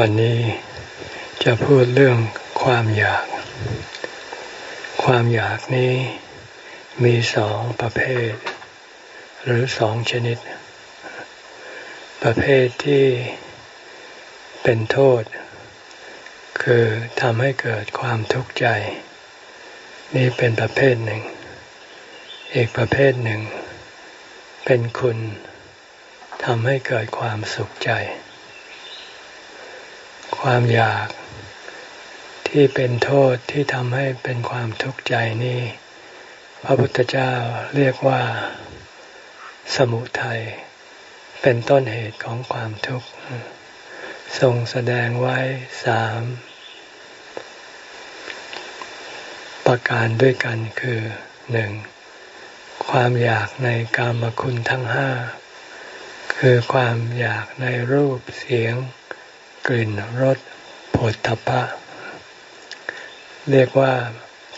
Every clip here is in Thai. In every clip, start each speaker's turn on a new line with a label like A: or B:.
A: วันนี้จะพูดเรื่องความอยาก ความอยากนี้มีสองประเภท หรือสองชนิด ประเภทที่เป็นโทษ คือทำให้เกิดความทุกข์ใจ นี่เป็นประเภทหนึ่ง อีกประเภทหนึ่ง เป็นคุณทำให้เกิดความสุขใจ ความอยากที่เป็นโทษที่ทำให้เป็นความทุกข์ใจนี่ พระพุทธเจ้าเรียกว่า สมุทัยเป็นต้นเหตุของความทุกข์ทรงแสดงไว้สามประการด้วยกันคือหนึ่งความอยากในกามคุณทั้งห้าคือความอยากในรูปเสียง กลิ่นรสผลทพะ เรียกว่า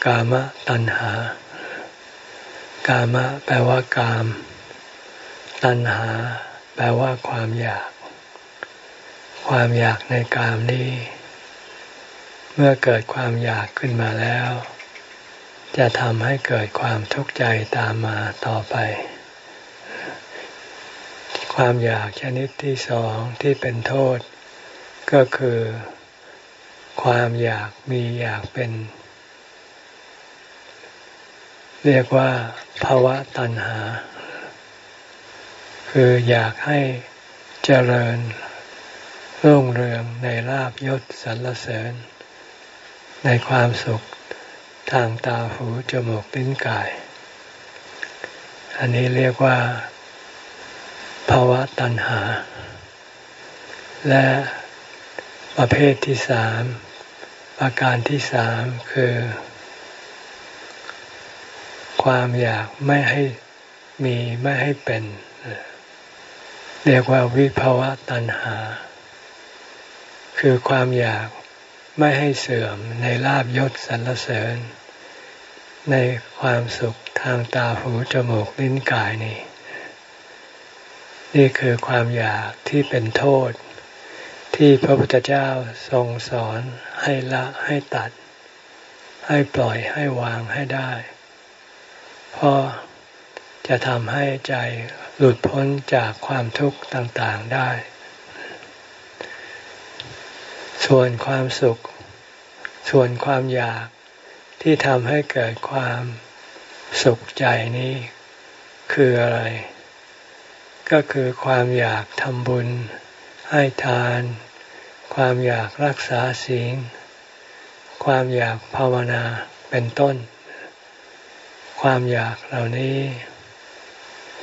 A: กามตัณหา กามะแปลว่ากาม ตัณหา แปลว่าความอยาก ความอยากในกามนี้ เมื่อเกิดความอยากขึ้นมาแล้ว จะทำให้เกิดความทุกข์ใจตามมาต่อไป ความอยากชนิดที่สองที่เป็นโทษ ก็คือความอยากมีอยากเป็น เรียกว่าภาวะตัณหา คืออยากให้เจริญรุ่งเรืองในลาบยศสรรเสริญ ในความสุขทางตาหูจมูกลิ้นกาย อันนี้เรียกว่าภาวะตัณหา และ ประเภทที่สามประการที่สามคือ ความอยากไม่ให้มีไม่ให้เป็น เรียกว่าวิภาวะตัณหา คือความอยากไม่ให้เสื่อมในลาบยศสรรเสริญ ในความสุขทางตาหูจมูกลิ้นกายนี่ นี่คือความอยากที่เป็นโทษ ที่พระพุทธเจ้าทรงสอนให้ละให้ตัด ให้ปล่อยให้วางให้ได้ เพราะจะทำให้ใจหลุดพ้นจากความทุกข์ต่างๆได้ ส่วนความสุข ส่วนความอยากที่ทำให้เกิดความสุขใจนี้คืออะไร ก็คือความอยากทำบุญให้ทาน ความอยากรักษาศีล ความอยากภาวนาเป็นต้น ความอยากเหล่านี้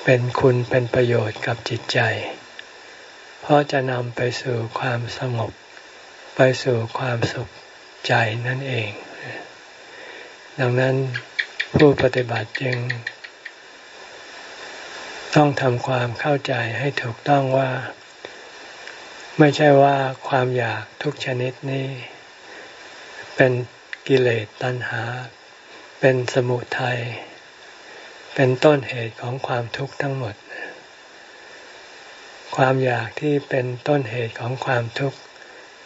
A: เป็นคุณเป็นประโยชน์กับจิตใจ เพราะจะนำไปสู่ความสงบ ไปสู่ความสุขใจนั่นเอง ดังนั้นผู้ปฏิบัติจึง ต้องทำความเข้าใจให้ถูกต้องว่า ไม่ใช่ว่าความอยากทุกชนิดนี้ เป็นกิเลสตัณหา เป็นสมุทัยเป็นต้นเหตุของความทุกข์ทั้งหมด ความอยากที่เป็นต้นเหตุของความทุกข์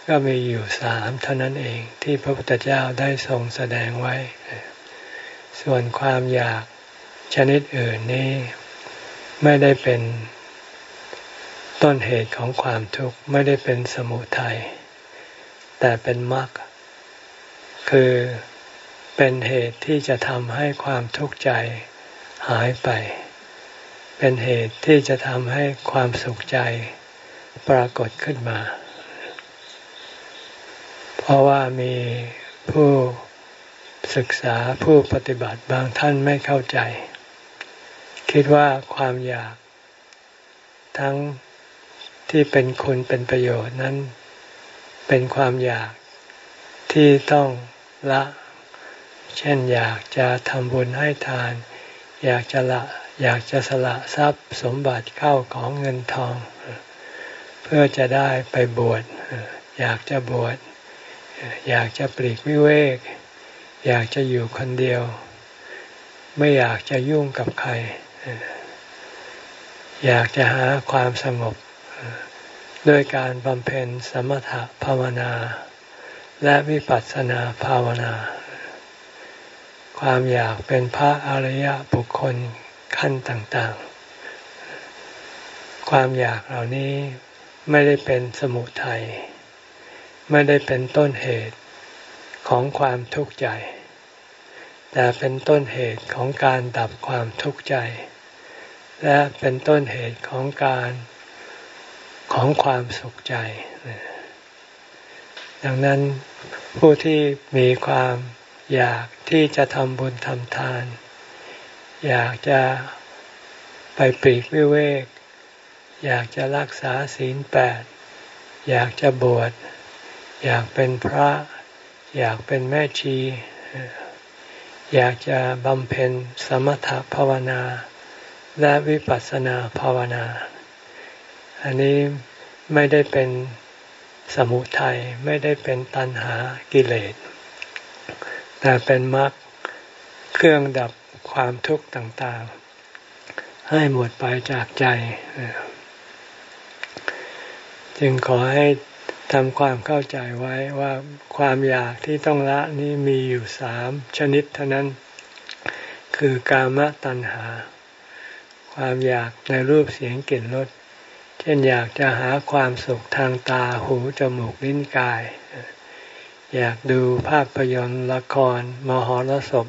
A: ก็มีอยู่สามเท่านั้นเองที่พระพุทธเจ้าได้ทรงแสดงไว้ ส่วนความอยากชนิดอื่นนี้ ไม่ได้เป็น ต้นเหตุของความทุกข์ไม่ได้เป็นสมุทัยแต่เป็นมรรคคือเป็นเหตุที่จะทำให้ความทุกข์ใจหายไป เป็นเหตุที่จะทำให้ความสุขใจปรากฏขึ้นมา เพราะว่ามีผู้ศึกษาผู้ปฏิบัติบางท่านไม่เข้าใจ คิดว่าความอยากทั้ง ที่เป็นคุณเป็นประโยชน์นั้น เป็นความอยากที่ต้องละ เช่นอยากจะทำบุญให้ทาน อยากจะละอยากจะสละทรัพย์สมบัติเข้าของเงินทอง เพื่อจะได้ไปบวชอยากจะบวชอยากจะปลีกวิเวก อยากจะอยู่คนเดียว ไม่อยากจะยุ่งกับใคร อยากจะหาความสงบ ด้วยการบำเพ็ญสมถภาวนา และวิปัสสนาภาวนา ความอยากเป็นพระอริยบุคคลขั้นต่างๆ ความอยากเหล่านี้ไม่ได้เป็นสมุทัยไม่ได้เป็นต้นเหตุของความทุกข์ใจ แต่เป็นต้นเหตุของการดับความทุกข์ใจ และเป็นต้นเหตุของการ ของความสุขใจ ดังนั้นผู้ที่มีความอยากที่จะทำบุญทำทาน อยากจะไปปีกวิเวก อยากจะรักษาศีลแปด อยากจะบวช อยากเป็นพระ อยากเป็นแม่ชี อยากจะบำเพ็ญสมถภาวนา และวิปัสสนาภาวนา อันนี้ไม่ได้เป็นสมุทัยไม่ได้เป็นตัณหากิเลส แต่เป็นมรรคเครื่องดับความทุกข์ต่างๆ ให้หมดไปจากใจ จึงขอให้ทำความเข้าใจไว้ว่าความอยากที่ต้องละนี้มีอยู่สามชนิดเท่านั้น คือกามตัณหา ความอยากในรูปเสียงกลิ่นรส เช่นอยากจะหาความสุขทางตาหูจมูกลิ้นกาย อยากดูภาพยนตร์ละคร มหรสพ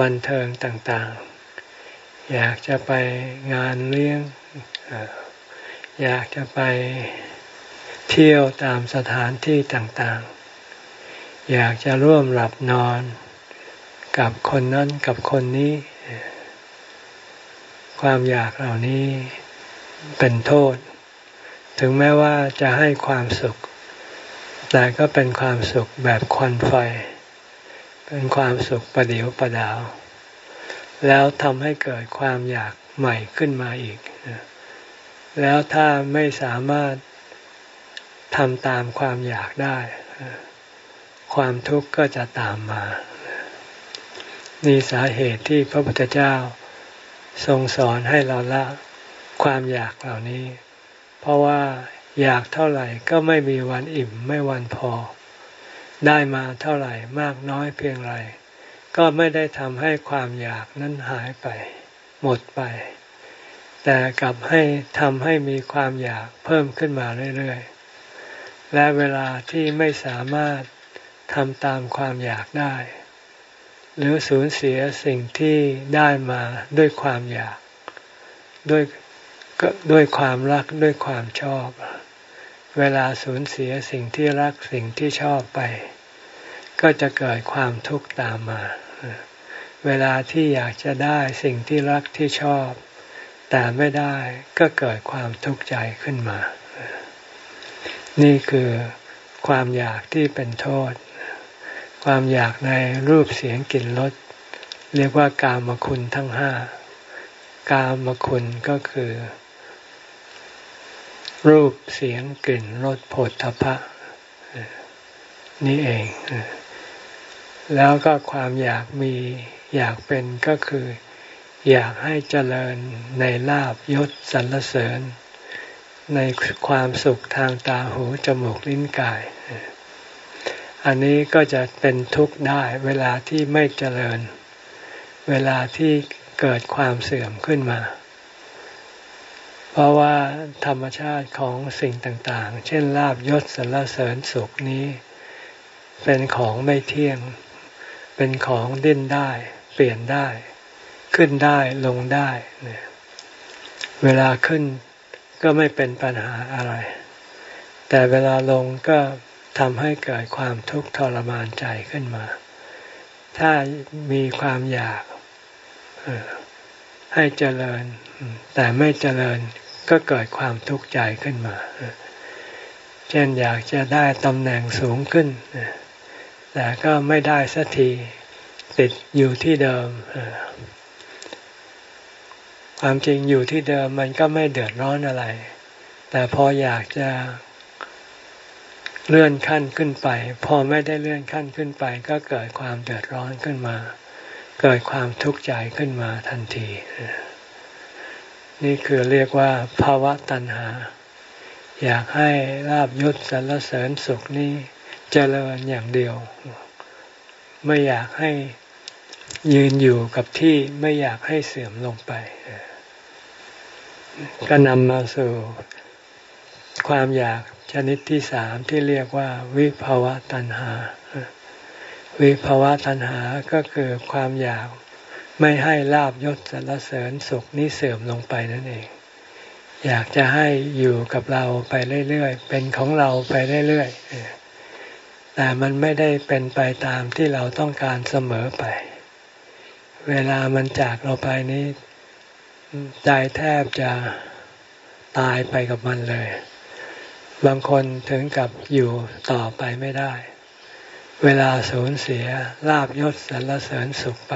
A: บันเทิงต่างๆ อยากจะไปงานเลี้ยง อยากจะไปเที่ยวตามสถานที่ต่างๆ อยากจะร่วมหลับนอนกับคนนั้นกับคนนี้ ความอยากเหล่านี้ เป็นโทษ ถึงแม้ว่าจะให้ความสุข แต่ก็เป็นความสุขแบบควันไฟ เป็นความสุขประเดียวประดาว แล้วทำให้เกิดความอยากใหม่ขึ้นมาอีก แล้วถ้าไม่สามารถทำตามความอยากได้ ความทุกข์ก็จะตามมา นี่สาเหตุที่พระพุทธเจ้าทรงสอนให้เราละ ความอยากเหล่านี้ เพราะว่าอยากเท่าไหร่ก็ไม่มีวันอิ่มไม่วันพอ ได้มาเท่าไหร่มากน้อยเพียงไรก็ไม่ได้ทำให้ความอยากนั้นหายไป หมดไป แต่กลับให้ทำให้มีความอยากเพิ่มขึ้นมาเรื่อยๆ และเวลาที่ไม่สามารถทำตามความอยากได้ หรือสูญเสียสิ่งที่ได้มาด้วยความอยาก ด้วย ด้วยความรักด้วยความชอบ เวลาสูญเสียสิ่งที่รักสิ่งที่ชอบไป ก็จะเกิดความทุกข์ตามมา เวลาที่อยากจะได้สิ่งที่รักที่ชอบ แต่ไม่ได้ก็เกิดความทุกข์ใจขึ้นมา นี่คือความอยากที่เป็นโทษ ความอยากในรูปเสียงกลิ่นรสเรียกว่ากามคุณทั้งห้ากามคุณก็คือ รูปเสียงกลิ่นรสผลทพะนี่เอง แล้วก็ความอยากมีอยากเป็นก็คือ อยากให้เจริญในลาบยศสรรเสริญ ในความสุขทางตาหูจมูกลิ้นกาย อันนี้ก็จะเป็นทุกข์ได้เวลาที่ไม่เจริญ เวลาที่เกิดความเสื่อมขึ้นมา เพราะว่าธรรมชาติของสิ่งต่างๆ เช่นลาบยศสรรเสริญสุขนี้ เป็นของไม่เที่ยง เป็นของดิ้นได้ เปลี่ยนได้ ขึ้นได้ลงได้เนี่ยเวลาขึ้นก็ไม่เป็นปัญหาอะไร แต่เวลาลงก็ทำให้เกิดความทุกข์ทรมานใจขึ้นมา ถ้ามีความอยากให้เจริญ แต่ไม่เจริญ ก็เกิดความทุกข์ใจขึ้นมา เช่นอยากจะได้ตำแหน่งสูงขึ้น แต่ก็ไม่ได้สักทีติดอยู่ที่เดิม ความจริงอยู่ที่เดิมมันก็ไม่เดือดร้อนอะไร แต่พออยากจะเลื่อนขั้นขึ้นไป พอไม่ได้เลื่อนขั้นขึ้นไป ก็เกิดความเดือดร้อนขึ้นมา เกิดความทุกข์ใจขึ้นมาทันที นี่คือเรียกว่าภาวะตัณหา อยากให้ลาบยศสรรเสริญสุขนี้เจริญอย่างเดียว ไม่อยากให้ยืนอยู่กับที่ไม่อยากให้เสื่อมลงไป ก็นำมาสู่ความอยากชนิดที่สามที่เรียกว่า วิภาวะตัณหา วิภาวะตัณหาก็คือความอยาก ไม่ให้ลาบยศสรรเสริญสุขนี้เสื่อมลงไปนั่นเอง อยากจะให้อยู่กับเราไปเรื่อยๆ เป็นของเราไปเรื่อยๆ แต่มันไม่ได้เป็นไปตามที่เราต้องการเสมอไป เวลามันจากเราไปนี้ใจแทบจะตายไปกับมันเลย บางคนถึงกับอยู่ต่อไปไม่ได้ เวลาสูญเสียลาบยศสรรเสริญสุขไป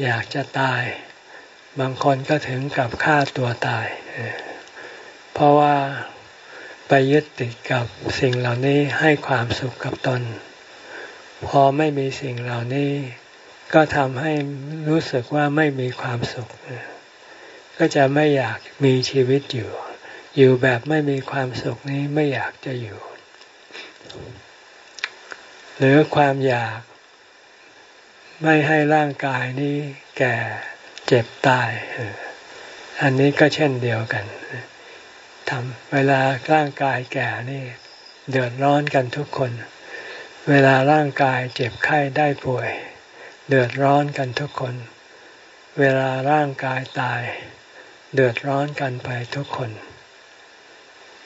A: อยากจะตาย บางคนก็ถึงกับฆ่าตัวตาย เพราะว่าไปยึดติดกับสิ่งเหล่านี้ให้ความสุขกับตน พอไม่มีสิ่งเหล่านี้ ก็ทำให้รู้สึกว่าไม่มีความสุข ก็จะไม่อยากมีชีวิตอยู่ อยู่แบบไม่มีความสุขนี้ไม่อยากจะอยู่ หรือความอยาก ไม่ให้ร่างกายนี้แก่เจ็บตาย อันนี้ก็เช่นเดียวกันทำเวลาร่างกายแก่นี่เดือดร้อนกันทุกคน เวลาร่างกายเจ็บไข้ได้ป่วย เดือดร้อนกันทุกคน เวลาร่างกายตาย เดือดร้อนกันไปทุกคน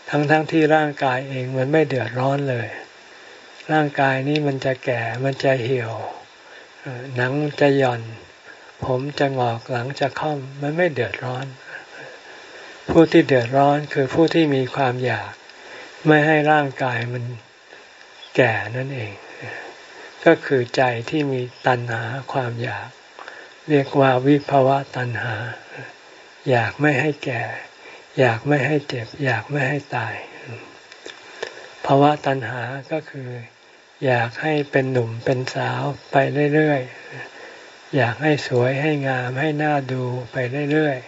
A: ทั้งๆทที่ร่างกายเองมันไม่เดือดร้อนเลย ร่างกายนี้มันจะแก่ มันจะเหี่ยว หนังจะหย่อน ผมจะงอกหลังจะค่อม มันไม่เดือดร้อน ผู้ที่เดือดร้อนคือผู้ที่มีความอยาก ไม่ให้ร่างกายมันแก่นั่นเอง ก็คือใจที่มีตัณหาความอยาก เรียกว่าวิภาวะตัณหา อยากไม่ให้แก่ อยากไม่ให้เจ็บ อยากไม่ให้ตายภาวะตัณหาก็คือ อยากให้เป็นหนุ่มเป็นสาวไปเรื่อยๆ อยากให้สวยให้งามให้หน่าดูไปเรื่อย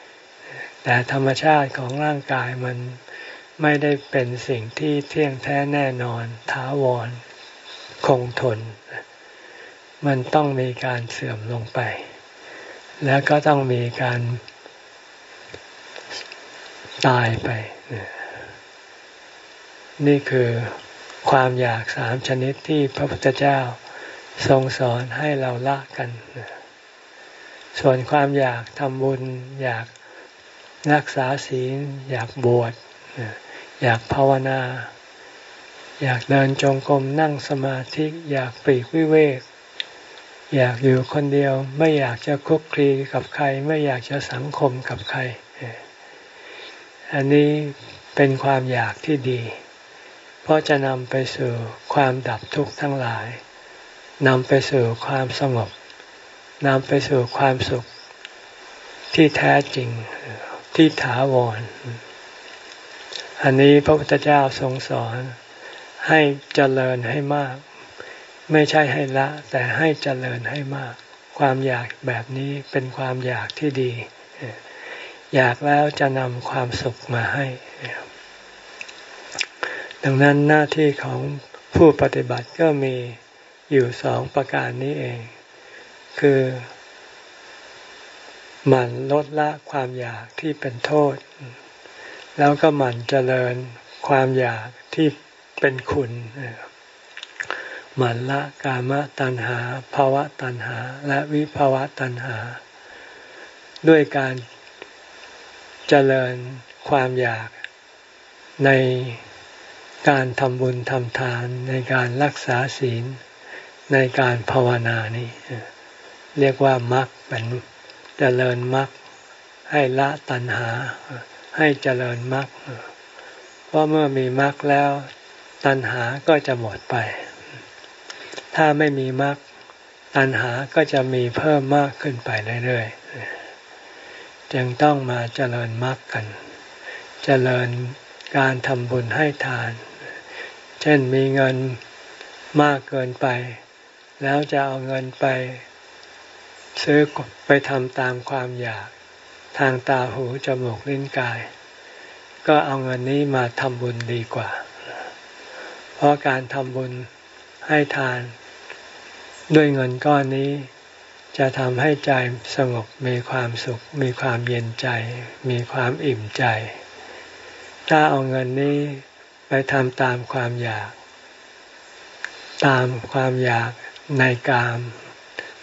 A: ๆ แต่ธรรมชาติของร่างกายมันไม่ได้เป็นสิ่งที่เที่ยงแท้แน่นอนถาวร คงทน มันต้องมีการเสื่อมลงไป แล้วก็ต้องมีการตายไป นี่คือ ความอยากสามชนิดที่พระพุทธเจ้าทรงสอนให้เราละกัน ส่วนความอยากทำบุญ อยากรักษาศีล อยากบวช อยากภาวนา อยากเดินจงกรมนั่งสมาธิ อยากปลีกวิเวก อยากอยู่คนเดียว ไม่อยากจะคุกคีกับใคร ไม่อยากจะสังคมกับใคร อันนี้เป็นความอยากที่ดี เพราะจะนำไปสู่ความดับทุกข์ทั้งหลายนำไปสู่ความสงบนำไปสู่ความสุข ที่แท้จริงที่ถาวร อันนี้พระพุทธเจ้าทรงสอน ให้เจริญให้มาก ไม่ใช่ให้ละ แต่ให้เจริญให้มาก ความอยากแบบนี้เป็นความอยากที่ดี อยากแล้วจะนำความสุขมาให้ ดังนั้นหน้าที่ของผู้ปฏิบัติก็มีอยู่สองประการนี้เอง คือหมั่นลดละความอยากที่เป็นโทษ แล้วก็หมั่นเจริญความอยากที่เป็นคุณหมันละกามตัณหาภาวะตัณหา และวิภาวะตัณหา ด้วยการเจริญความอยากใน การทำบุญทำทานในการรักษาศีล ในการภาวนานี้ เรียกว่ามรรคเป็นเจริญมรรคให้ละตัณหา ให้เจริญมรรคเพราะเมื่อมีมรรคแล้วตัณหาก็จะหมดไป ถ้าไม่มีมรรคตัณหาก็จะมีเพิ่มมากขึ้นไปเรื่อยๆ จึงต้องมาเจริญมรรคกัน เจริญการทำบุญให้ทาน ช่นมีเงินมากเกินไป แล้วจะเอาเงินไป ซื้อไปทำตามความอยากทางตาหูจมูกลิ้นกายกก็เอาเงินนี้มาทำบุญดีกว่า เพราะการทำบุญให้ทาน ด้วยเงินก้อนนี้ จะทำให้ใจสงบมีความสุข มีความเย็นใจ มีความอิ่มใจ ถ้าเอาเงินนี้ ไปทำตามความอยาก ตามความอยากในกาม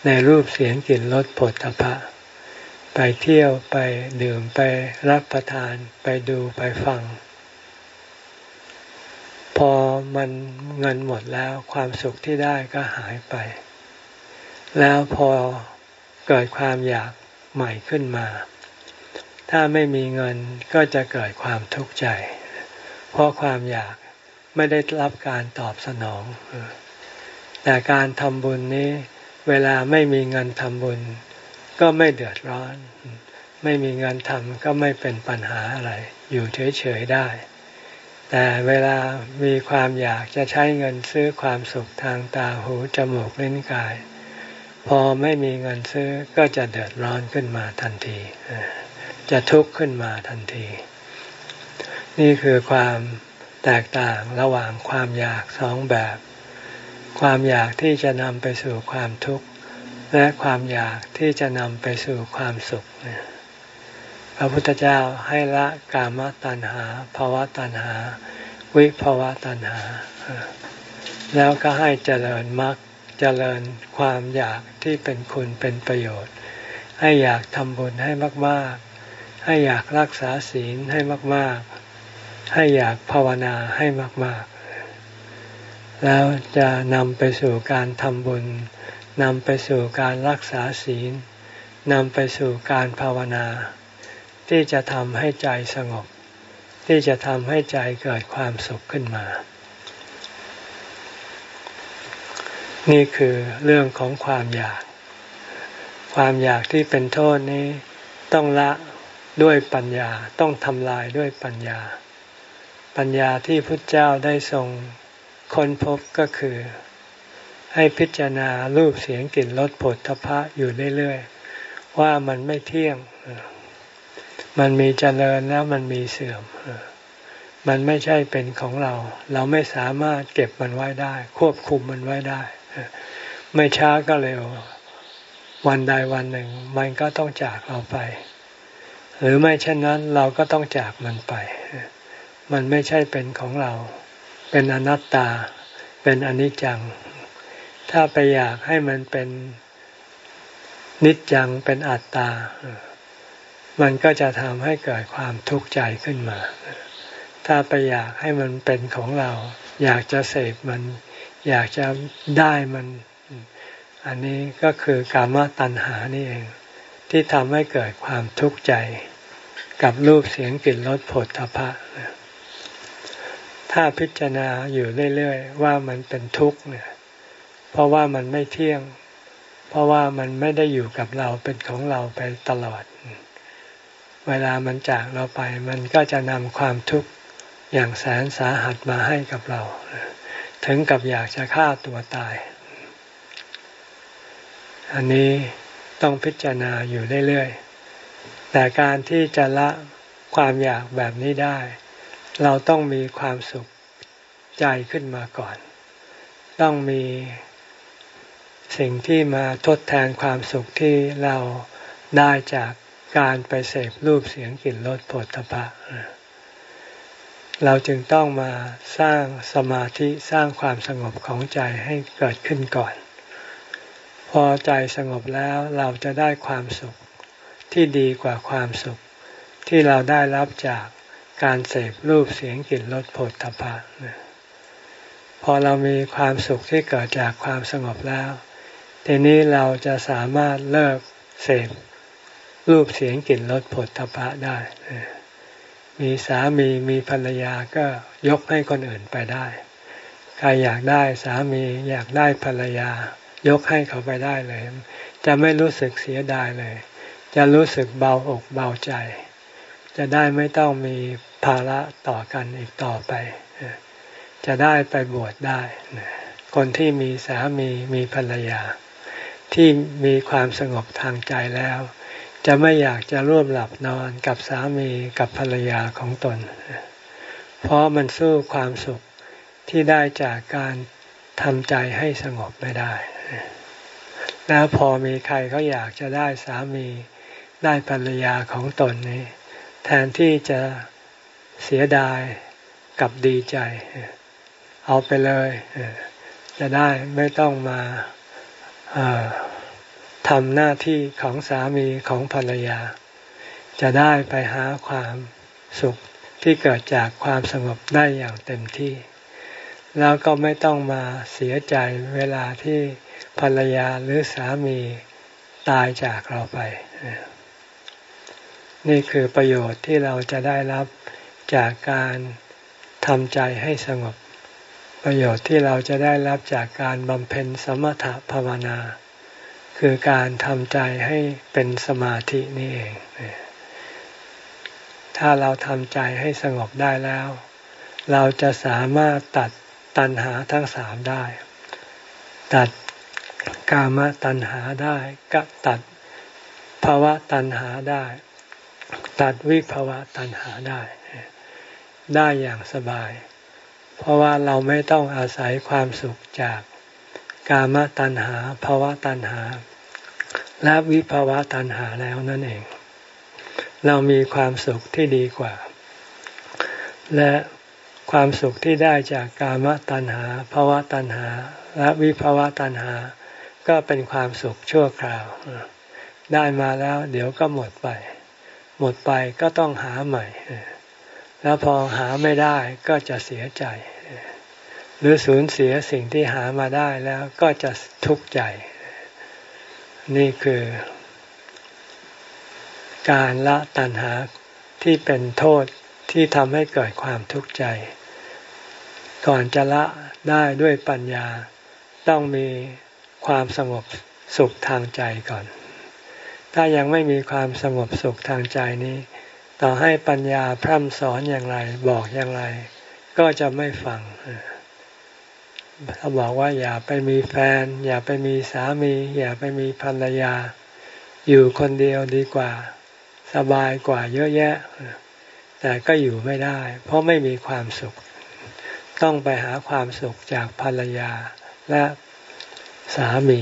A: ในรูปเสียงกลิ่นรสผลตภะไปเที่ยวไปดื่มไปรับประทานไปดูไปฟัง พอมันเงินหมดแล้วความสุขที่ได้ก็หายไป แล้วพอเกิดความอยากใหม่ขึ้นมา ถ้าไม่มีเงินก็จะเกิดความทุกข์ใจ เพราะความอยากไม่ได้รับการตอบสนอง แต่การทำบุญนี้ เวลาไม่มีเงินทำบุญ ก็ไม่เดือดร้อน ไม่มีเงินทำก็ไม่เป็นปัญหาอะไร อยู่เฉยๆได้ แต่เวลามีความอยากจะใช้เงินซื้อความสุขทางตาหูจมูกลิ้นกาย พอไม่มีเงินซื้อก็จะเดือดร้อนขึ้นมาทันที จะทุกข์ขึ้นมาทันที นี่คือความแตกต่างระหว่างความอยากสองแบบ ความอยากที่จะนำไปสู่ความทุกข์ และความอยากที่จะนำไปสู่ความสุขพระพุทธเจ้าให้ละกามตัณหาภาวะตัณหา วิภาวะตัณหา แล้วก็ให้เจริญมรรคเจริญความอยากที่เป็นคุณเป็นประโยชน์ ให้อยากทำบุญให้มาก ๆ ให้อยากรักษาศีลให้มาก ๆ ให้อยากภาวนาให้มาก ๆ แล้วจะนำไปสู่การทำบุญนำไปสู่การรักษาศีลนำไปสู่การภาวนา ที่จะทำให้ใจสงบ ที่จะทำให้ใจเกิดความสุขขึ้นมา นี่คือเรื่องของความอยาก ความอยากที่เป็นโทษนี้ต้องละด้วยปัญญาต้องทำลายด้วยปัญญา ปัญญาที่พุทธเจ้าได้ทรงค้นพบก็คือ ให้พิจารณารูปเสียงกลิ่นรสผลทพะอยู่เรื่อยๆ ว่ามันไม่เที่ยง มันมีเจริญแล้วมันมีเสื่อม มันไม่ใช่เป็นของเรา เราไม่สามารถเก็บมันไว้ได้ ควบคุมมันไว้ได้ ไม่ช้าก็เร็ว วันใดวันหนึ่ง มันก็ต้องจากเราไป หรือไม่เช่นนั้นเราก็ต้องจากมันไป มันไม่ใช่เป็นของเรา เป็นอนัตตา เป็นอนิจจัง ถ้าไปอยากให้มันเป็นนิจจังเป็นอัตตา มันก็จะทำให้เกิดความทุกข์ใจขึ้นมา ถ้าไปอยากให้มันเป็นของเรา อยากจะเสพมัน อยากจะได้มัน อันนี้ก็คือกามตัณหานี่เอง ที่ทำให้เกิดความทุกข์ใจ กับรูปเสียงกลิ่นรสผลทพะ ถ้าพิจารณาอยู่เรื่อยๆว่ามันเป็นทุกข์เนี่ย เพราะว่ามันไม่เที่ยง เพราะว่ามันไม่ได้อยู่กับเราเป็นของเราไปตลอด เวลามันจากเราไป มันก็จะนำความทุกข์อย่างแสนสาหัสมาให้กับเรา ถึงกับอยากจะฆ่าตัวตาย อันนี้ต้องพิจารณาอยู่เรื่อยๆแต่การที่จะละความอยากแบบนี้ได้ เราต้องมีความสุขใจขึ้นมาก่อน ต้องมีสิ่งที่มาทดแทนความสุขที่เราได้จากการไปเสพรูปเสียงกลิ่นรสผลตภะเราจึงต้องมาสร้างสมาธิสร้างความสงบของใจให้เกิดขึ้นก่อน พอใจสงบแล้วเราจะได้ความสุขที่ดีกว่าความสุขที่เราได้รับจาก การเสพรูปเสียงกลิ่นรสผลตภะพอเรามีความสุขที่เกิดจากความสงบแล้วทีนี้เราจะสามารถเลิกเสพรูปเสียงกลิ่นรสผลทพะได้ มีสามีมีภรรยาก็ยกให้คนอื่นไปได้ ใครอยากได้สามีอยากได้ภรรยา ยกให้เขาไปได้เลย จะไม่รู้สึกเสียดายเลย จะรู้สึกเบาอกเบาใจ จะได้ไม่ต้องมีภาระต่อกันอีกต่อไป จะได้ไปบวชได้ คนที่มีสามีมีภรรยา ที่มีความสงบทางใจแล้ว จะไม่อยากจะร่วมหลับนอนกับสามีกับภรรยาของตน เพราะมันสู้ความสุขที่ได้จากการทำใจให้สงบไม่ได้ แล้วพอมีใครเขาอยากจะได้สามีได้ภรรยาของตนนี้ แทนที่จะเสียดายกับดีใจ เอาไปเลย จะได้ไม่ต้องมาทำหน้าที่ของสามีของภรรยา จะได้ไปหาความสุขที่เกิดจากความสงบได้อย่างเต็มที่ แล้วก็ไม่ต้องมาเสียใจเวลาที่ภรรยาหรือสามีตายจากเราไป นี่คือประโยชน์ที่เราจะได้รับจากการทำใจให้สงบ ประโยชน์ที่เราจะได้รับจากการบำเพ็ญสมถภาวนา คือการทำใจให้เป็นสมาธินี่เอง ถ้าเราทำใจให้สงบได้แล้ว เราจะสามารถตัดตัณหาทั้งสามได้ ตัดกามตัณหาได้ก็ตัดภาวะตัณหาได้ ตัดวิภาวะตัณหาได้ ได้อย่างสบาย เพราะว่าเราไม่ต้องอาศัยความสุขจากกามตัณหาภาวะตัณหา และวิภาวะตัณหาแล้วนั่นเอง เรามีความสุขที่ดีกว่า และความสุขที่ได้จากกามตัณหาภาวะตัณหา และวิภาวะตัณหา ก็เป็นความสุขชั่วคราว ได้มาแล้วเดี๋ยวก็หมดไป หมดไปก็ต้องหาใหม่ แล้วพอหาไม่ได้ก็จะเสียใจ หรือสูญเสียสิ่งที่หามาได้แล้วก็จะทุกข์ใจ นี่คือ การละตัณหาที่เป็นโทษที่ทำให้เกิดความทุกข์ใจ ก่อนจะละได้ด้วยปัญญา ต้องมีความสงบสุขทางใจก่อน ถ้ายังไม่มีความสงบสุขทางใจนี้ ต่อให้ปัญญาพร่ำสอนอย่างไร บอกอย่างไร ก็จะไม่ฟังเขาบอกว่าอย่าไปมีแฟน อย่าไปมีสามี อย่าไปมีภรรยา อยู่คนเดียวดีกว่า สบายกว่าเยอะแยะ แต่ก็อยู่ไม่ได้ เพราะไม่มีความสุข ต้องไปหาความสุขจากภรรยาและสามี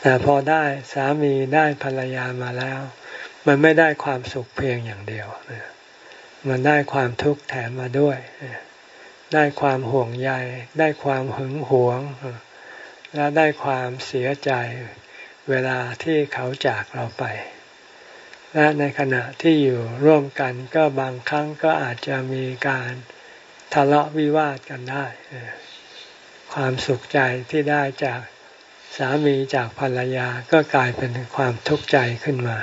A: แต่พอได้สามีได้ภรรยามาแล้ว มันไม่ได้ความสุขเพียงอย่างเดียว มันได้ความทุกข์แถมมาด้วย ได้ความห่วงใย ได้ความหึงหวง และได้ความเสียใจเวลาที่เขาจากเราไป และในขณะที่อยู่ร่วมกันก็บางครั้งก็อาจจะมีการทะเลาะวิวาทกันได้ ความสุขใจที่ได้จาก สามีจากภรรยาก็กลายเป็นความทุกข์ใจขึ้นมา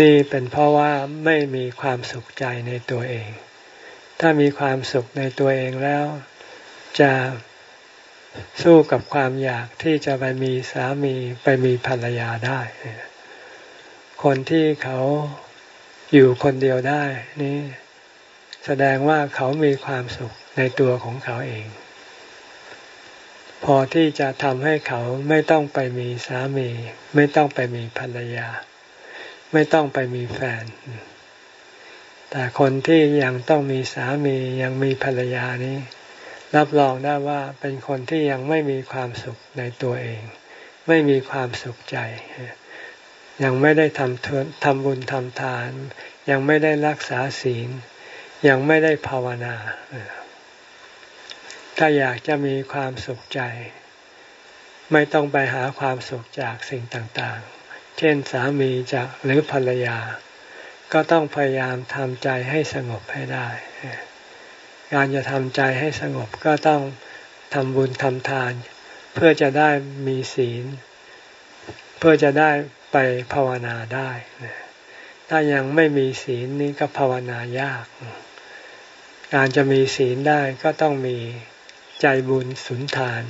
A: นี่เป็นเพราะว่าไม่มีความสุขใจในตัวเอง ถ้ามีความสุขในตัวเองแล้ว จะสู้กับความอยากที่จะไปมีสามีไปมีภรรยาได้ คนที่เขาอยู่คนเดียวได้ นี่แสดงว่าเขามีความสุขในตัวของเขาเอง พอที่จะทำให้เขาไม่ต้องไปมีสามี ไม่ต้องไปมีภรรยา ไม่ต้องไปมีแฟน แต่คนที่ยังต้องมีสามียังมีภรรยานี้ รับรองได้ว่าเป็นคนที่ยังไม่มีความสุขในตัวเอง ไม่มีความสุขใจ ยังไม่ได้ทำทำบุญทำทาน ยังไม่ได้รักษาศีล ยังไม่ได้ภาวนา ถ้าอยากจะมีความสุขใจ ไม่ต้องไปหาความสุขจากสิ่งต่างๆ เช่นสามีจากหรือภรรยา ก็ต้องพยายามทำใจให้สงบให้ได้ การจะทำใจให้สงบก็ต้องทำบุญทำทาน เพื่อจะได้มีศีล เพื่อจะได้ไปภาวนาได้ ถ้ายังไม่มีศีลนี้ก็ภาวนายาก การจะมีศีลได้ก็ต้องมี ใจบุญสุนทาน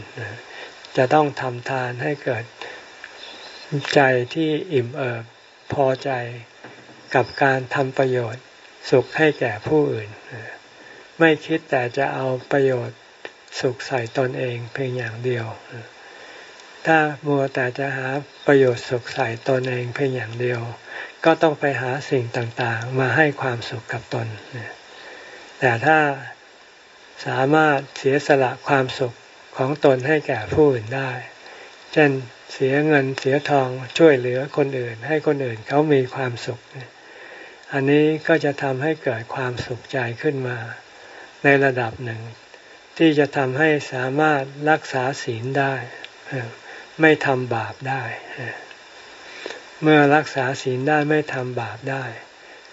A: จะต้องทำทานให้เกิดใจที่อิ่มเอิบพอใจกับการทำประโยชน์สุขให้แก่ผู้อื่น ไม่คิดแต่จะเอาประโยชน์สุขใส่ตนเองเพียงอย่างเดียวถถ้ามัวแต่จะหาประโยชน์สุขใส่ตนเองเพียงอย่างเดียว ก็ต้องไปหาสิ่งต่างๆ มาให้ความสุขกับตน แต่ถ้า สามารถเสียสละความสุขของตนให้แก่ผู้อื่นได้ เช่นเสียเงินเสียทองช่วยเหลือคนอื่น ให้คนอื่นเขามีความสุข อันนี้ก็จะทำให้เกิดความสุขใจขึ้นมา ในระดับหนึ่ง ที่จะทำให้สามารถรักษาศีลได้ ไม่ทำบาปได้ เมื่อรักษาศีลได้ไม่ทำบาปได้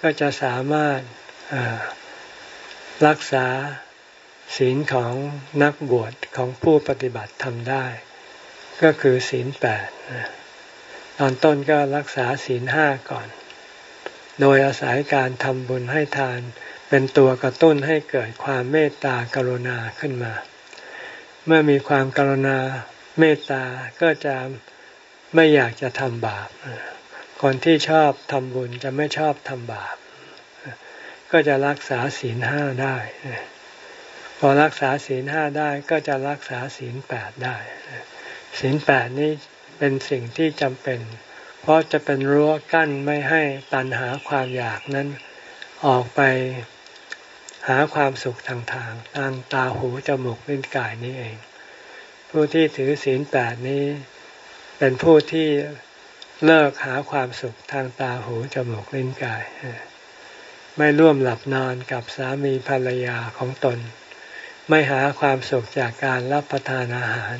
A: ก็จะสามารถรักษา ศีลของนักบวชของผู้ปฏิบัติทำได้ ก็คือศีลแปดตอนต้นก็รักษาศีลห้าก่อน โดยอาศัยการทำบุญให้ทาน เป็นตัวกระตุ้นให้เกิดความเมตตากรุณาขึ้นมา เมื่อมีความกรุณาเมตตาก็จะไม่อยากจะทำบาป คนที่ชอบทำบุญจะไม่ชอบทำบาป ก็จะรักษาศีลห้าได้ อรักษาศีลห้าได้ก็จะรักษาศีลแปดได้ศีลแปดนี้เป็นสิ่งที่จำเป็น เพราะจะเป็นรั้วกั้นไม่ให้ตันหาความอยากนั้นออกไปหาความสุขทางทางทางตาหูจมูกลิ้นกายนี้เอง ผู้ที่ถือศีลแปดนี้ เป็นผู้ที่เลิกหาความสุขทางตาหูจมูกลิ้นกาย ไม่ร่วมหลับนอนกับสามีภรรยาของตน ไม่หาความสุขจากการรับประทานอาหาร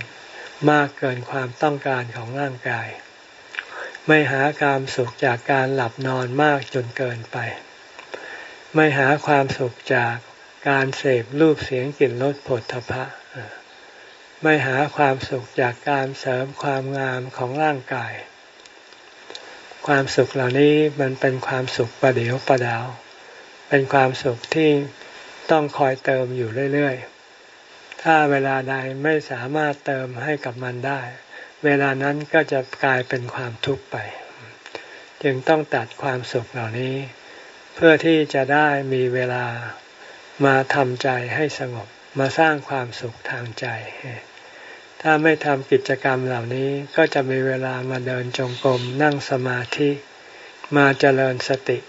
A: มากเกินความต้องการของร่างกาย ไม่หาความสุขจากการหลับนอนมากจนเกินไป ไม่หาความสุขจากการเสพรูปเสียงกลิ่นรสผลทพะ ไม่หาความสุขจากการเสริมความงามของร่างกาย ความสุขเหล่านี้มันเป็นความสุขประเดียวประดาว เป็นความสุขที่ต้องคอยเติมอยู่เรื่อยๆ ถ้าเวลาใดไม่สามารถเติมให้กับมันได้ เวลานั้นก็จะกลายเป็นความทุกข์ไป จึงต้องตัดความสุขเหล่านี้ เพื่อที่จะได้มีเวลามาทำใจให้สงบมาสร้างความสุขทางใจ ถ้าไม่ทำกิจกรรมเหล่านี้ก็จะมีเวลามาเดินจงกรมนั่งสมาธิมาเจริญสติ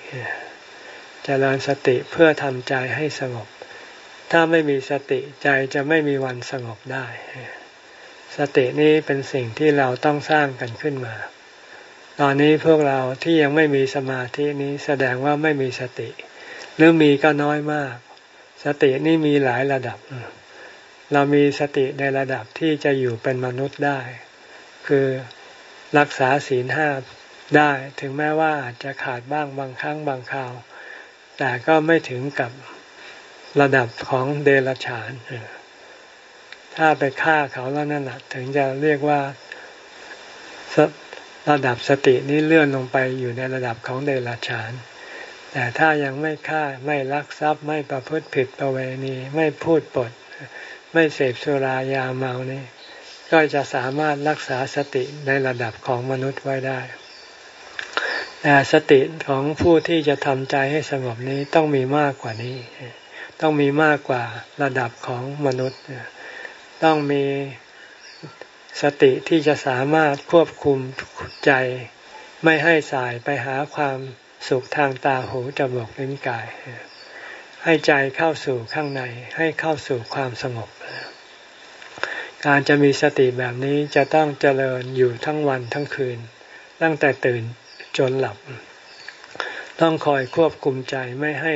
A: เจริญสติเพื่อทำใจให้สงบ ถ้าไม่มีสติใจจะไม่มีวันสงบได้ สตินี้เป็นสิ่งที่เราต้องสร้างกันขึ้นมา ตอนนี้พวกเราที่ยังไม่มีสมาธินี้แสดงว่าไม่มีสติ หรือมีก็น้อยมาก สตินี่มีหลายระดับ เรามีสติในระดับที่จะอยู่เป็นมนุษย์ได้ คือรักษาศีลห้าได้ถึงแม้ว่าอาจจะขาดบ้างบางครั้งบางคราว แต่ก็ไม่ถึงกับ ระดับของเดรัจฉานถ้าไปฆ่าเขาแล้วนั่นแหะถึงจะเรียกว่าระดับสตินี้เลื่อนลงไปอยู่ในระดับของเดรัจฉาน แต่ถ้ายังไม่ฆ่าไม่ลักทรัพย์ไม่ประพฤติผิดประเวณีไม่พูดปด ไม่เสพสุรายาเมานี่ ก็จะสามารถรักษาสติในระดับของมนุษย์ไว้ได้แต่สติของผู้ที่จะทำใจให้สงบนี้ต้องมีมากกว่านี้ ต้องมีมากกว่าระดับของมนุษย์ ต้องมีสติที่จะสามารถควบคุมใจ ไม่ให้สายไปหาความสุขทางตาหูจมูกลิ้นกาย ให้ใจเข้าสู่ข้างในให้เข้าสู่ความสงบ การจะมีสติแบบนี้จะต้องเจริญอยู่ทั้งวันทั้งคืน ตั้งแต่ตื่นจนหลับ ต้องคอยควบคุมใจไม่ให้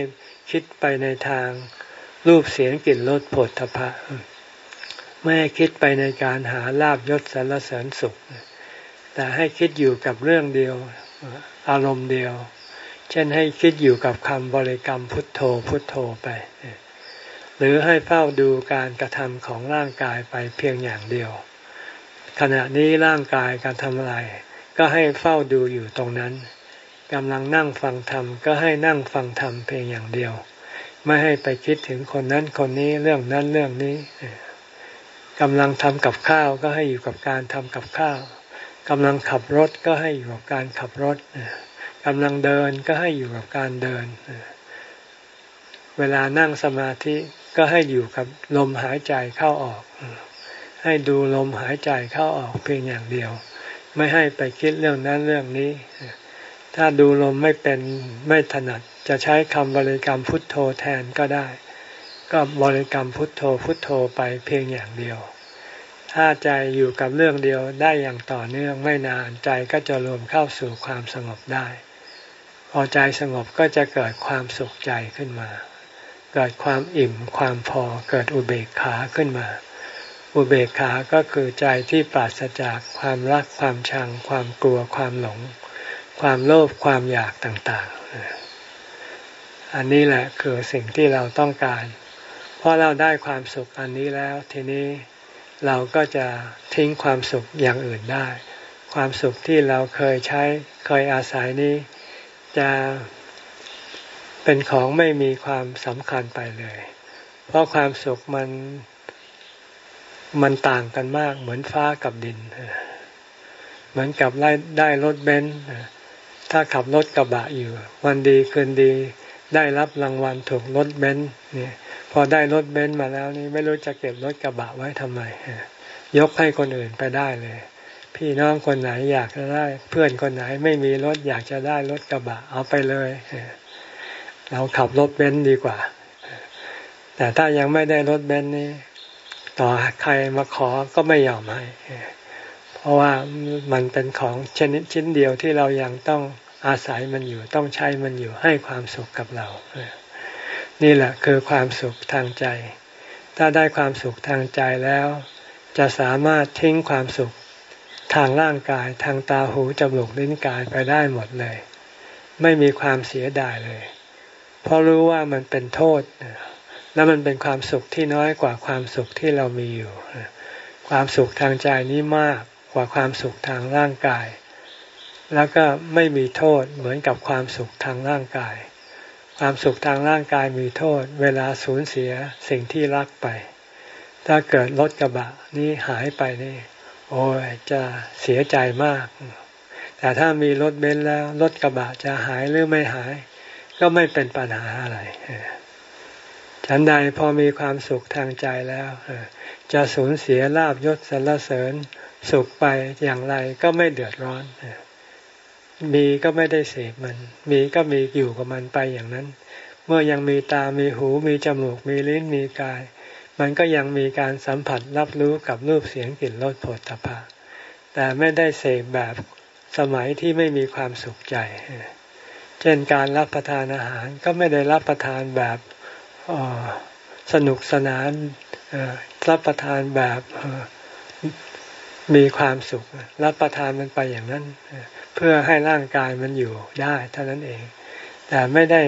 A: คิดไปในทางรูปเสียงกลิ่นรสผลทพะไม่ให้คิดไปในการหาลาบยศสรรเสริญสุข แต่ให้คิดอยู่กับเรื่องเดียว อารมณ์เดียว เช่นให้คิดอยู่กับคำบริกรรมพุทโธพุทโธไป หรือให้เฝ้าดูการกระทำของร่างกายไปเพียงอย่างเดียว ขณะนี้ร่างกายการทำอะไร ก็ให้เฝ้าดูอยู่ตรงนั้น กำลังนั่งฟังธรรมก็ให้นั่งฟังธรรมเพียงอย่างเดียว ไม่ให้ไปคิดถึงคนนั้นคนนี้เรื่องนั้นเรื่องนี้กำลังทำกับข้าวก็ให้อยู่กับการทำกับข้าวกำลังขับรถก็ให้อยู่กับการขับรถกำลังเดินก็ให้อยู่กับการเดิน เวลานั่งสมาธิก็ให้อยู่กับลมหายใจเข้าออก ให้ดูลมหายใจเข้าออกเพียงอย่างเดียว ไม่ให้ไปคิดเรื่องนั้นเรื่องนี้ ถ้าดูลมไม่เป็นไม่ถนัดจะใช้คำบริกรรมพุทโธแทนก็ได้ ก็บริกรรมพุทโธพุทโธไปเพียงอย่างเดียว ถ้าใจอยู่กับเรื่องเดียวได้อย่างต่อเนื่องไม่นานใจก็จะรวมเข้าสู่ความสงบได้ พอใจสงบก็จะเกิดความสุขใจขึ้นมา เกิดความอิ่มความพอเกิดอุเบกขาขึ้นมา อุเบกขาก็คือใจที่ปราศจากความรักความชัง ความกลัวความหลง ความโลภความอยากต่างๆ อันนี้แหละคือสิ่งที่เราต้องการ เพราะเราได้ความสุขอันนี้แล้ว ทีนี้เราก็จะทิ้งความสุขอย่างอื่นได้ ความสุขที่เราเคยใช้เคยอาศัยนี้ จะเป็นของไม่มีความสำคัญไปเลย เพราะความสุขมันมันต่างกันมากเหมือนฟ้ากับดิน เหมือนกับไล่ได้รถเบนซ์ ถ้าขับรถกระบะอยู่ วันดีคืนดีได้รับรางวัลถูกรถเบนซ์เนี่ยพอได้รถเบนซ์มาแล้วนี่ไม่รู้จะเก็บรถกระบะไว้ทำไมยกให้คนอื่นไปได้เลย พี่น้องคนไหนอยากจะได้ เพื่อนคนไหนไม่มีรถอยากจะได้รถกระบะเอาไปเลยเราขับรถเบนซ์ดีกว่า แต่ถ้ายังไม่ได้รถเบนซ์นี่ต่อใครมาขอก็ไม่ยอมให้ เพราะว่ามันเป็นของชนิดชิ้นเดียวที่เรายังต้องอาศัยมันอยู่ต้องใช้มันอยู่ให้ความสุขกับเรา นี่แหละคือความสุขทางใจ ถ้าได้ความสุขทางใจแล้ว จะสามารถทิ้งความสุขทางร่างกายทางตาหูจมูกลิ้นกายไปได้หมดเลย ไม่มีความเสียดายเลย เพราะรู้ว่ามันเป็นโทษ แล้วมันเป็นความสุขที่น้อยกว่าความสุขที่เรามีอยู่ ความสุขทางใจนี้มาก กว่าความสุขทางร่างกาย แล้วก็ไม่มีโทษเหมือนกับความสุขทางร่างกาย ความสุขทางร่างกายมีโทษ เวลาสูญเสียสิ่งที่รักไป ถ้าเกิดรถกระบะนี้หายไปนี่ โอ้ยจะเสียใจมาก แต่ถ้ามีรถเบนซ์แล้วรถกระบะจะหายหรือไม่หาย ก็ไม่เป็นปัญหาอะไรฉันใดพอมีความสุขทางใจแล้วจะสูญเสียลาบยศสรรเสริญ สุขไปอย่างไรก็ไม่เดือดร้อน มีก็ไม่ได้เสพมัน มีก็มีอยู่กับมันไปอย่างนั้น เมื่อยังมีตา มีหู มีจมูก มีลิ้น มีกาย มันก็ยังมีการสัมผัสรับรู้กับรูปเสียงกลิ่นรสผลตภะแต่ไม่ได้เสพแบบสมัยที่ไม่มีความสุขใจ เช่นการรับประทานอาหารก็ไม่ได้รับประทานแบบสนุกสนานรับประทานแบบ มีความสุขรับประทานมันไปอย่างนั้น เพื่อให้ร่างกายมันอยู่ได้เท่านั้นเอง แต่ไม่ได้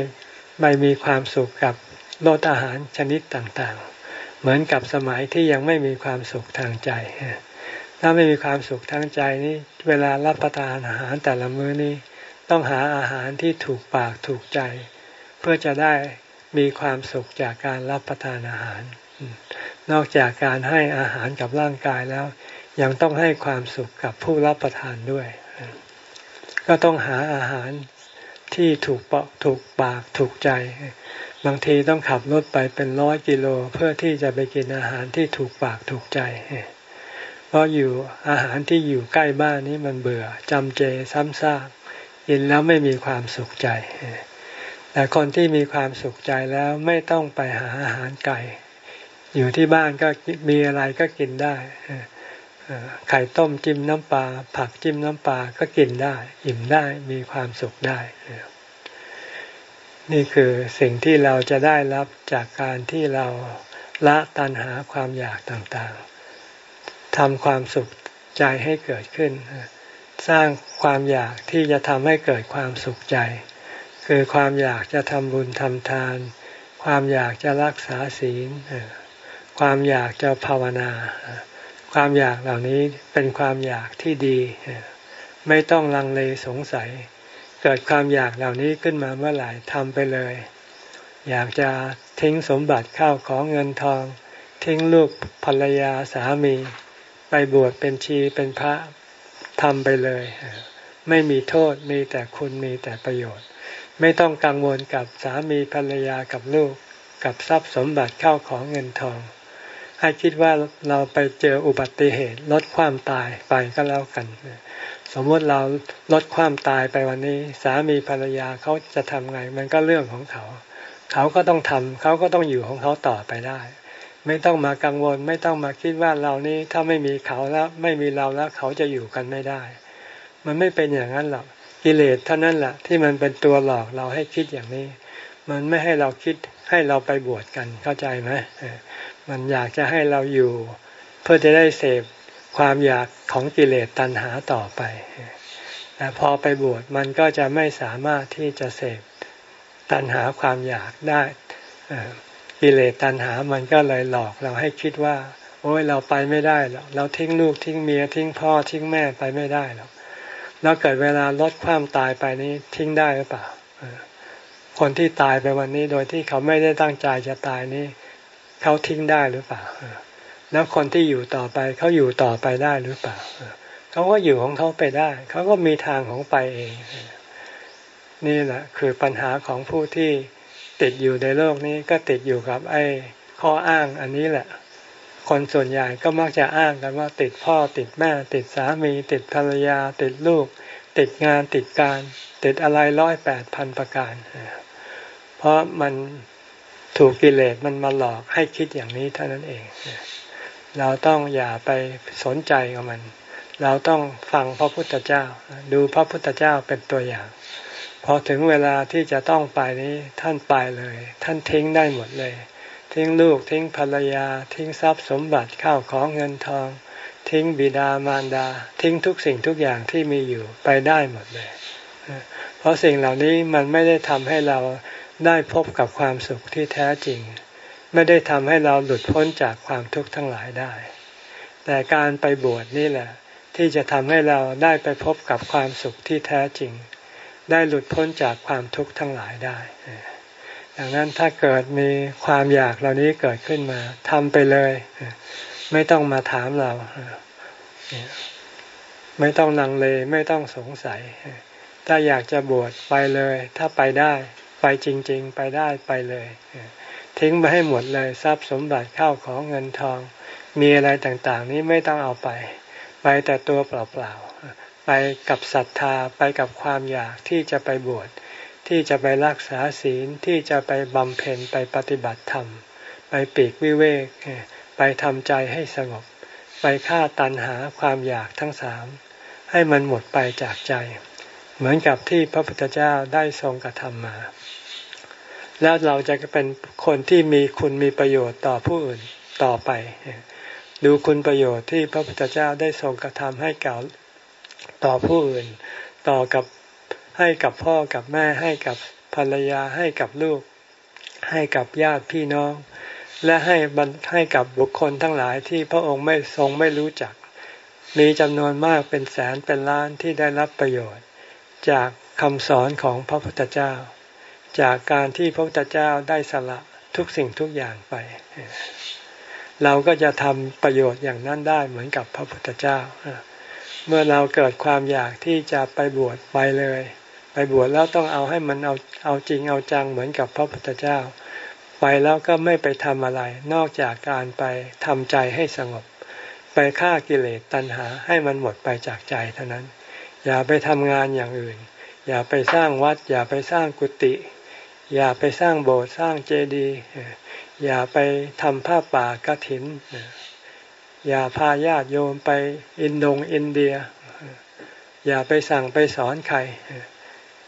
A: ไม่มีความสุขกับรสอาหารชนิดต่างๆ เหมือนกับสมัยที่ยังไม่มีความสุขทางใจถ้าไม่มีความสุขทางใจนี้เวลารับประทานอาหารแต่ละมื้อนี้ต้องหาอาหารที่ถูกปากถูกใจ เพื่อจะได้มีความสุขจากการรับประทานอาหาร นอกจากการให้อาหารกับร่างกายแล้ว ยังต้องให้ความสุขกับผู้รับประทานด้วย ก็ต้องหาอาหารที่ถูกปากถูกปากถูกใจ บางทีต้องขับรถไปเป็นร้อยกิโลเพื่อที่จะไปกินอาหารที่ถูกปากถูกใจ เพราะอยู่อาหารที่อยู่ใกล้บ้านนี้มันเบื่อจำเจซ้ำซากกินแล้วไม่มีความสุขใจ แต่คนที่มีความสุขใจแล้วไม่ต้องไปหาอาหารไก่ อยู่ที่บ้านก็มีอะไรก็กินได้ ไข่ต้มจิ้มน้ำปลาผักจิ้มน้ำปลาก็กินได้ อิ่มได้มีความสุขได้ นี่คือสิ่งที่เราจะได้รับจากการที่เราละตัณหาความอยากต่างๆทำความสุขใจให้เกิดขึ้น สร้างความอยากที่จะทำให้เกิดความสุขใจ คือความอยากจะทำบุญทำทาน ความอยากจะรักษาศีลความอยากจะภาวนา ความอยากเหล่านี้เป็นความอยากที่ดี ไม่ต้องลังเลสงสัย เกิดความอยากเหล่านี้ขึ้นมาเมื่อไหร่ทำไปเลย อยากจะทิ้งสมบัติเข้าของเงินทอง ทิ้งลูกภรรยาสามี ไปบวชเป็นชีเป็นพระทำไปเลย ไม่มีโทษมีแต่คุณมีแต่ประโยชน์ ไม่ต้องกังวลกับสามีภรรยากับลูก กับทรัพย์สมบัติเข้าของเงินทอง ให้คิดว่าเราไปเจออุบัติเหตุลดความตายไปก็แล้วกัน สมมติเราลดความตายไปวันนี้ สามีภรรยาเขาจะทำไง มันก็เรื่องของเขา เขาก็ต้องทำเขาก็ต้องอยู่ของเขาต่อไปได้ ไม่ต้องมากังวล ไม่ต้องมาคิดว่าเรานี้ถ้าไม่มีเขาแล้วไม่มีเราแล้วเขาจะอยู่กันไม่ได้ มันไม่เป็นอย่างนั้นหรอกกิเลสเท่านั้นแหละที่มันเป็นตัวหลอกเราให้คิดอย่างนี้ มันไม่ให้เราคิดให้เราไปบวชกันเข้าใจไหม มันอยากจะให้เราอยู่ เพื่อจะได้เสพความอยากของกิเลสตัณหาต่อไปแต่พอไปบวชมันก็จะไม่สามารถที่จะเสพตัณหาความอยากได้กิเลสตัณหามันก็เลยหลอกเราให้คิดว่า โอ้ยเราไปไม่ได้หรอกเราทิ้งลูกทิ้งเมียทิ้งพ่อทิ้งแม่ไปไม่ได้หรอกแล้วเกิดเวลาลดความตายไปนี้ทิ้งได้หรือเปล่าคนที่ตายไปวันนี้โดยที่เขาไม่ได้ตั้งใจจะตายนี้ เขาทิ้งได้หรือเปล่า แล้วคนที่อยู่ต่อไปเขาอยู่ต่อไปได้หรือเปล่าเขาก็อยู่ของเขาไปได้ เขาก็มีทางของไปเอง นี่แหละคือปัญหาของผู้ที่ติดอยู่ในโลกนี้ก็ติดอยู่กับไอ้ข้ออ้างอันนี้แหละ คนส่วนใหญ่ก็มักจะอ้างกันว่า ติดพ่อติดแม่ ติดสามี ติดภรรยา ติดลูก ติดงานติดการ ติดอะไรร้อยแปดพันประการ เพราะมัน ถูกกิเลสมันมาหลอกให้คิดอย่างนี้เท่านั้นเอง เราต้องอย่าไปสนใจกับมัน เราต้องฟังพระพุทธเจ้า ดูพระพุทธเจ้าเป็นตัวอย่าง พอถึงเวลาที่จะต้องไปนี้ท่านไปเลย ท่านทิ้งได้หมดเลย ทิ้งลูกทิ้งภรรยา ทิ้งทรัพย์สมบัติข้าวของเงินทอง ทิ้งบิดามารดา ทิ้งทุกสิ่งทุกอย่างที่มีอยู่ไปได้หมดเลย เพราะสิ่งเหล่านี้มันไม่ได้ทำให้เรา ได้พบกับความสุขที่แท้จริง ไม่ได้ทำให้เราหลุดพ้นจากความทุกข์ทั้งหลายได้ แต่การไปบวชนี่แหละ ที่จะทำให้เราได้ไปพบกับความสุขที่แท้จริง ได้หลุดพ้นจากความทุกข์ทั้งหลายได้ ดังนั้นถ้าเกิดมีความอยากเหล่านี้เกิดขึ้นมาทำไปเลย ไม่ต้องมาถามเราไม่ต้องลังเลไม่ต้องสงสัย ถ้าอยากจะบวชไปเลย ถ้าไปได้ ไปจริง ๆ ไปได้ไปเลย ทิ้งไปให้หมดเลยทรัพย์สมบัติเข้าของเงินทอง มีอะไรต่างๆ นี้ไม่ต้องเอาไป ไปแต่ตัวเปล่าๆไปกับศรัทธาไปกับความอยากที่จะไปบวชที่จะไปรักษาศีลที่จะไปบำเพ็ญไปปฏิบัติธรรม ไปปีกวิเวก ไปทำใจให้สงบ ไปฆ่าตันหาความอยากทั้งสามให้มันหมดไปจากใจ เหมือนกับที่พระพุทธเจ้าได้ทรงกระทำมา แล้วเราจะเป็นคนที่มีคุณมีประโยชน์ต่อผู้อื่นต่อไป ดูคุณประโยชน์ที่พระพุทธเจ้าได้ทรงกระทำให้กับต่อผู้อื่น ต่อกับให้กับพ่อกับแม่ให้กับภรรยาให้กับลูก ให้กับญาติพี่น้อง และให้บรรให้กับบุคคลทั้งหลายที่พระองค์ไม่ทรงไม่รู้จัก มีจำนวนมากเป็นแสนเป็นล้านที่ได้รับประโยชน์ จากคำสอนของพระพุทธเจ้า จากการที่พระพุทธเจ้าได้สละทุกสิ่งทุกอย่างไป เราก็จะทำประโยชน์อย่างนั้นได้เหมือนกับพระพุทธเจ้า เมื่อเราเกิดความอยากที่จะไปบวชไปเลย ไปบวชแล้วต้องเอาให้มันเอาเอาจริงเอาจังเหมือนกับพระพุทธเจ้า ไปแล้วก็ไม่ไปทำอะไร นอกจากการไปทำใจให้สงบ ไปฆ่ากิเลสตัณหาให้มันหมดไปจากใจเท่านั้น อย่าไปทำงานอย่างอื่นอย่าไปสร้างวัด อย่าไปสร้างกุฏิ อย่าไปสร้างโบสถ์สร้างเจดีย์อย่าไปทำผ้าป่ากระถิน อย่าพาญาติโยมไปอินโดงอินเดีย อย่าไปสั่งไปสอนใคร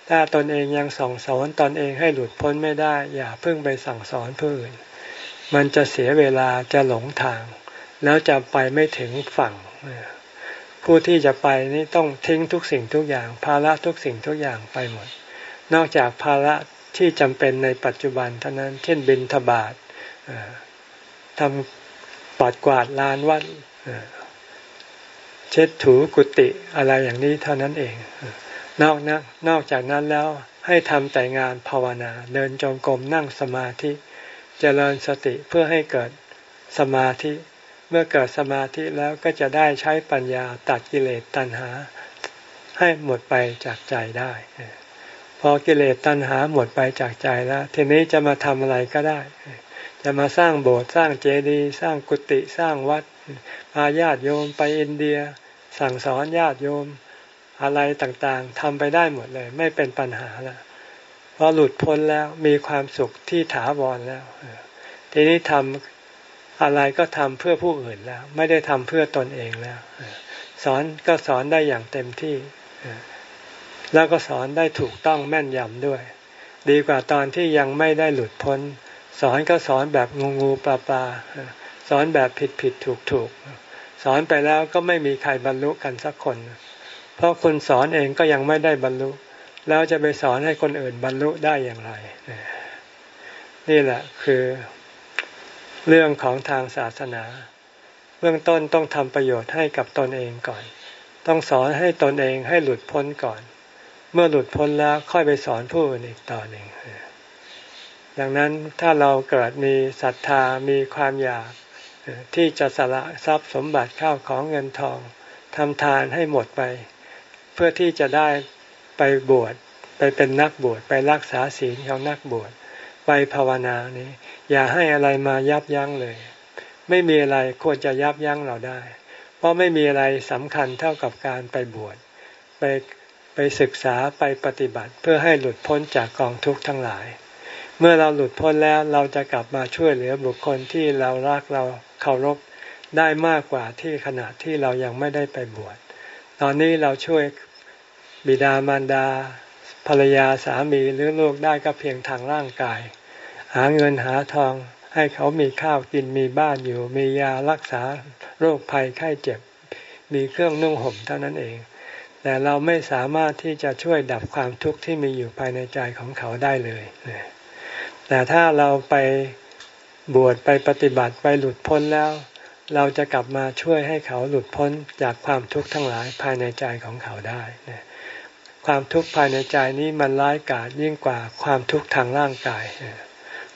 A: ถ้าตนเองยังส่องสอนตนเองให้หลุดพ้นไม่ได้ อย่าเพิ่งไปสั่งสอนผู้อื่น มันจะเสียเวลาจะหลงทาง แล้วจะไปไม่ถึงฝั่งผู้ที่จะไปนี่ต้องทิ้งทุกสิ่งทุกอย่าง ภาระทุกสิ่งทุกอย่างไปหมด นอกจากภาระ ที่จำเป็นในปัจจุบันเท่านั้น เช่นบินทบาททำปัดกวาดลานวัดเช็ดถูกุฏิอะไรอย่างนี้เท่านั้นเอง นอกนะนอกจากนั้นแล้วให้ทำแต่งานภาวนา เดินจงกรมนั่งสมาธิจเจริญสติเพื่อให้เกิดสมาธิ เมื่อเกิดสมาธิแล้วก็จะได้ใช้ปัญญาตัดกิเลสตัณหา ให้หมดไปจากใจได้ พอกิเลสตัณหาหมดไปจากใจแล้วทีนี้จะมาทำอะไรก็ได้ จะมาสร้างโบสถ์สร้างเจดีย์สร้างกุฏิสร้างวัดพาญาติโยมไปอินเดีย สั่งสอนญาติโยมอะไรต่างๆทำไปได้หมดเลย ไม่เป็นปัญหาแล้วเพราะหลุดพ้นแล้วมีความสุขที่ถาวรแล้ว ทีนี้ทำอะไรก็ทำเพื่อผู้อื่นแล้ว ไม่ได้ทำเพื่อตนเองแล้ว สอนก็สอนได้อย่างเต็มที่ แล้วก็สอนได้ถูกต้องแม่นยำด้วย ดีกว่าตอนที่ยังไม่ได้หลุดพ้น สอนก็สอนแบบงูงูปลาปลาสอนแบบผิดผิดถูกถูกสอนไปแล้วก็ไม่มีใครบรรลุกันสักคน เพราะคนสอนเองก็ยังไม่ได้บรรลุ แล้วจะไปสอนให้คนอื่นบรรลุได้อย่างไร นี่แหละคือ เรื่องของทางศาสนา เบื้องต้นต้องทำประโยชน์ให้กับตนเองก่อน ต้องสอนให้ตนเองให้หลุดพ้นก่อน เมื่อหลุดพ้นแล้วค่อยไปสอนผู้อื่นอีกต่อหนึ่งดังนั้นถ้าเราเกิดมีศรัทธามีความอยากที่จะสละทรัพย์สมบัติข้าวของเงินทองทำทานให้หมดไป เพื่อที่จะได้ไปบวชไปเป็นนักบวชไปรักษาศีลของนักบวชไปภาวนานี้ อย่าให้อะไรมายับยั้งเลย ไม่มีอะไรควรจะยับยั้งเราได้ เพราะไม่มีอะไรสำคัญเท่ากับการไปบวชไป ไปศึกษาไปปฏิบัติเพื่อให้หลุดพ้นจากกองทุกข์ทั้งหลาย เมื่อเราหลุดพ้นแล้วเราจะกลับมาช่วยเหลือบุคคลที่เรารักเราเคารพได้มากกว่าที่ขณะที่เรายังไม่ได้ไปบวช ตอนนี้เราช่วยบิดามารดา ภรรยาสามีหรือลูกได้ก็เพียงทางร่างกาย หาเงินหาทองให้เขามีข้าวกินมีบ้านอยู่ มียารักษาโรคภัยไข้เจ็บ มีเครื่องนุ่งห่มเท่านั้นเอง แต่เราไม่สามารถที่จะช่วยดับความทุกข์ที่มีอยู่ภายในใจของเขาได้เลย แต่ถ้าเราไปบวชไปปฏิบัติไปหลุดพ้นแล้ว เราจะกลับมาช่วยให้เขาหลุดพ้นจากความทุกข์ทั้งหลายภายในใจของเขาได้ความทุกข์ภายในใจนี้มันร้ายกาจยิ่งกว่าความทุกข์ทางร่างกาย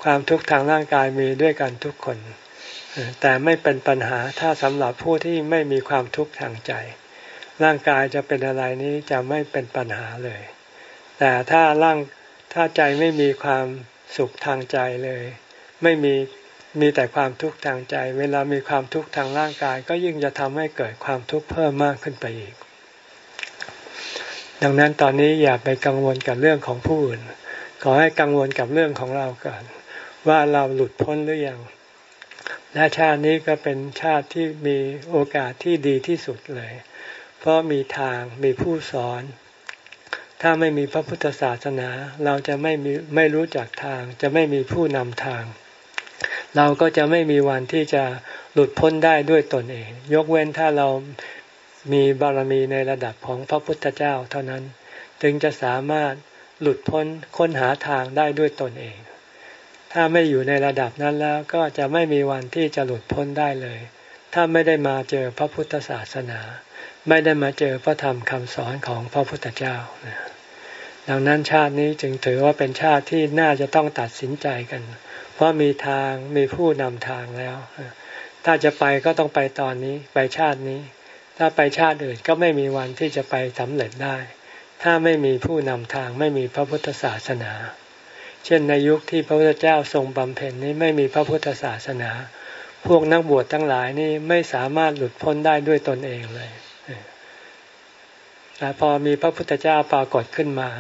A: ความทุกข์ทางร่างกายมีด้วยกันทุกคน แต่ไม่เป็นปัญหาถ้าสำหรับผู้ที่ไม่มีความทุกข์ทางใจ ร่างกายจะเป็นอะไรนี้จะไม่เป็นปัญหาเลย แต่ถ้าร่างถ้าใจไม่มีความสุขทางใจเลย ไม่มีมีแต่ความทุกข์ทางใจ เวลามีความทุกข์ทางร่างกาย ก็ยิ่งจะทำให้เกิดความทุกข์เพิ่มมากขึ้นไปอีก ดังนั้นตอนนี้อย่าไปกังวลกับเรื่องของผู้อื่น ขอให้กังวลกับเรื่องของเราก่อน ว่าเราหลุดพ้นหรือยังและชาตินี้ก็เป็นชาติที่มีโอกาสที่ดีที่สุดเลย ราะมีทางมีผู้สอน ถ้าไม่มีพระพุทธศาสนา เราจะไม่มีไม่รู้จักทาง จะไม่มีผู้นำทาง เราก็จะไม่มีวันที่จะหลุดพ้นได้ด้วยตนเอง ยกเว้นถ้าเรามีบารมีในระดับของพระพุทธเจ้าเท่านั้นถึงจะสามารถหลุดพ้นค้นหาทางได้ด้วยตนเอง ถ้าไม่อยู่ในระดับนั้นแล้วก็จะไม่มีวันที่จะหลุดพ้นได้เลย ถ้าไม่ได้มาเจอพระพุทธศาสนา ไม่ได้มาเจอพระธรรมคำสอนของพระพุทธเจ้า ดังนั้นชาตินี้จึงถือว่าเป็นชาติที่น่าจะต้องตัดสินใจกัน เพราะมีทางมีผู้นำทางแล้ว ถ้าจะไปก็ต้องไปตอนนี้ไปชาตินี้ ถ้าไปชาติอื่นก็ไม่มีวันที่จะไปสำเร็จได้ ถ้าไม่มีผู้นำทางไม่มีพระพุทธศาสนา เช่นในยุคที่พระพุทธเจ้าทรงบำเพ็ญนี้ไม่มีพระพุทธศาสนา พวกนักบวชทั้งหลายนี่ไม่สามารถหลุดพ้นได้ด้วยตนเองเลย แต่พอมีพระพุทธเจ้าปรากฏขึ้นมา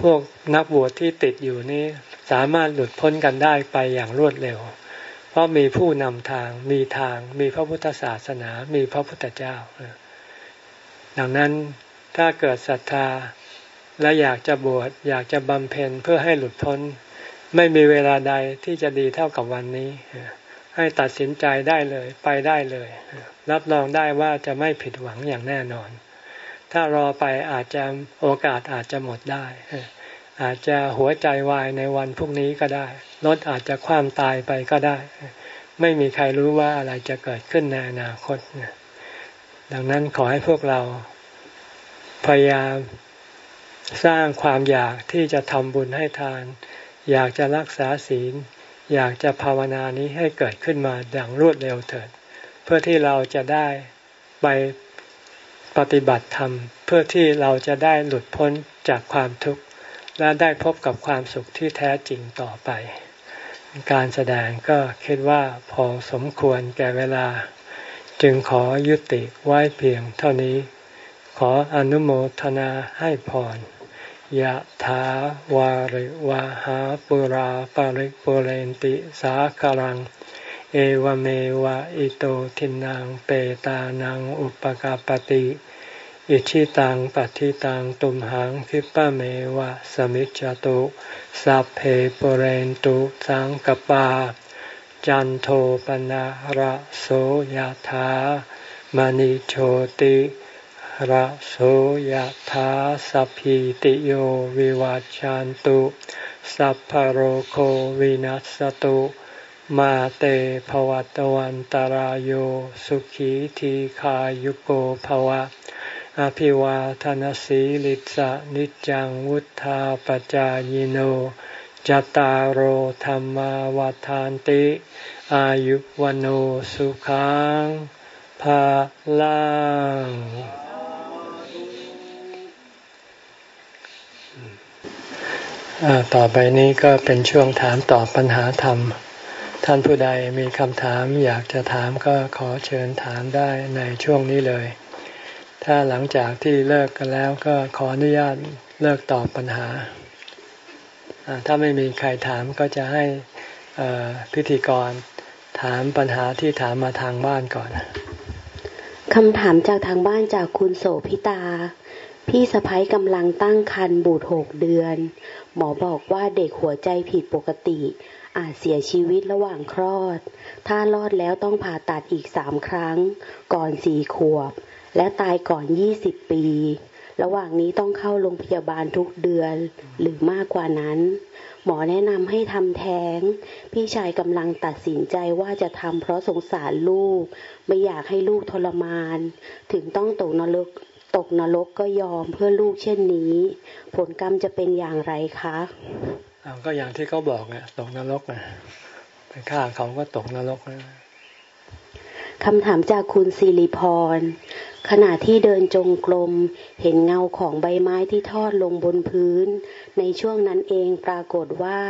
A: พวกนักบวชที่ติดอยู่นี้สามารถหลุดพ้นกันได้ไปอย่างรวดเร็ว เพราะมีผู้นำทาง มีทาง มีพระพุทธศาสนา มีพระพุทธเจ้า ดังนั้นถ้าเกิดศรัทธาและอยากจะบวชอยากจะบำเพ็ญเพื่อให้หลุดพ้น ไม่มีเวลาใดที่จะดีเท่ากับวันนี้ ให้ตัดสินใจได้เลยไปได้เลย รับรองได้ว่าจะไม่ผิดหวังอย่างแน่นอน ถ้ารอไปอาจจะโอกาสอาจจะหมดได้ อาจจะหัวใจวายในวันพรุ่งนี้ก็ได้รถอาจจะคว่ำตายไปก็ได้ ไม่มีใครรู้ว่าอะไรจะเกิดขึ้นในอนาคตดังนั้นขอให้พวกเราพยายามสร้างความอยากที่จะทำบุญให้ทาน อยากจะรักษาศีล อยากจะภาวนานี้ให้เกิดขึ้นมาอย่างรวดเร็วเถิด เพื่อที่เราจะได้ไป ปฏิบัติธรรมเพื่อที่เราจะได้หลุดพ้นจากความทุกข์ และได้พบกับความสุขที่แท้จริงต่อไป การแสดงก็คิดว่าพอสมควรแก่เวลา จึงขอยุติไว้เพียงเท่านี้ ขออนุโมทนาให้พรยะถาวาริวาหาปุราปาริปุเรนติสาคารัง เอวเมวะอิโตทินังเปตานังอุปกาปติ อิชิตังปัฏิตังตุมหังคิปะเมวะสมิจจตุสัพเพปเรนตุสังกปา จันโทปนะระโสยธามณิโชติระโสยธาสัพพิติโยวิวัจจันตุ สัพพโรโควินัสตุมาเตภวัตวันตารโยสุขีทีขายุโกภวะ อภิวาทานสีลิสะนิจังวุธาปจายโนจตารโหธรรมวาทานติ อายุวโนสุขังภาลังต่อไปนี้ก็เป็นช่วงถามตอบปัญหาธรรม ท่านผู้ใดมีคำถามอยากจะถามก็ขอเชิญถามได้ในช่วงนี้เลย ถ้าหลังจากที่เลิกกันแล้วก็ขออนุญาตเลิกตอบปัญหา ถ้าไม่มีใครถามก็จะให้พิธีกรถามปัญหาที่ถามมาทางบ้านก่อน
B: คำถามจากทางบ้านจากคุณโสพิตา พี่สะพ้ยกำลังตั้งครรภ์บุตรหกเดือน หมอบอกว่าเด็กหัวใจผิดปกติ อาจเสียชีวิตระหว่างคลอด ถ้ารอดแล้วต้องผ่าตัดอีกสามครั้ง ก่อนสี่ขวบ และตายก่อน 20 ปี ระหว่างนี้ต้องเข้าโรงพยาบาลทุกเดือนหรือมากกว่านั้น หมอแนะนำให้ทำแท้ง พี่ชายกำลังตัดสินใจว่าจะทำเพราะสงสารลูก ไม่อยากให้ลูกทรมาน ถึงต้องตกนรกตกนรกก็ยอมเพื่อลูกเช่นนี้ ผลกรรมจะเป็นอย่างไรคะ
A: ก็อย่างที่เขาบอกนะตกนรกนะไปฆ่าเขาก็ตกนรกนะ
B: คำถามจากคุณสิริพร ขณะที่เดินจงกรมเห็นเงาของใบไม้ที่ทอดลงบนพื้น ในช่วงนั้นเองปรากฏว่า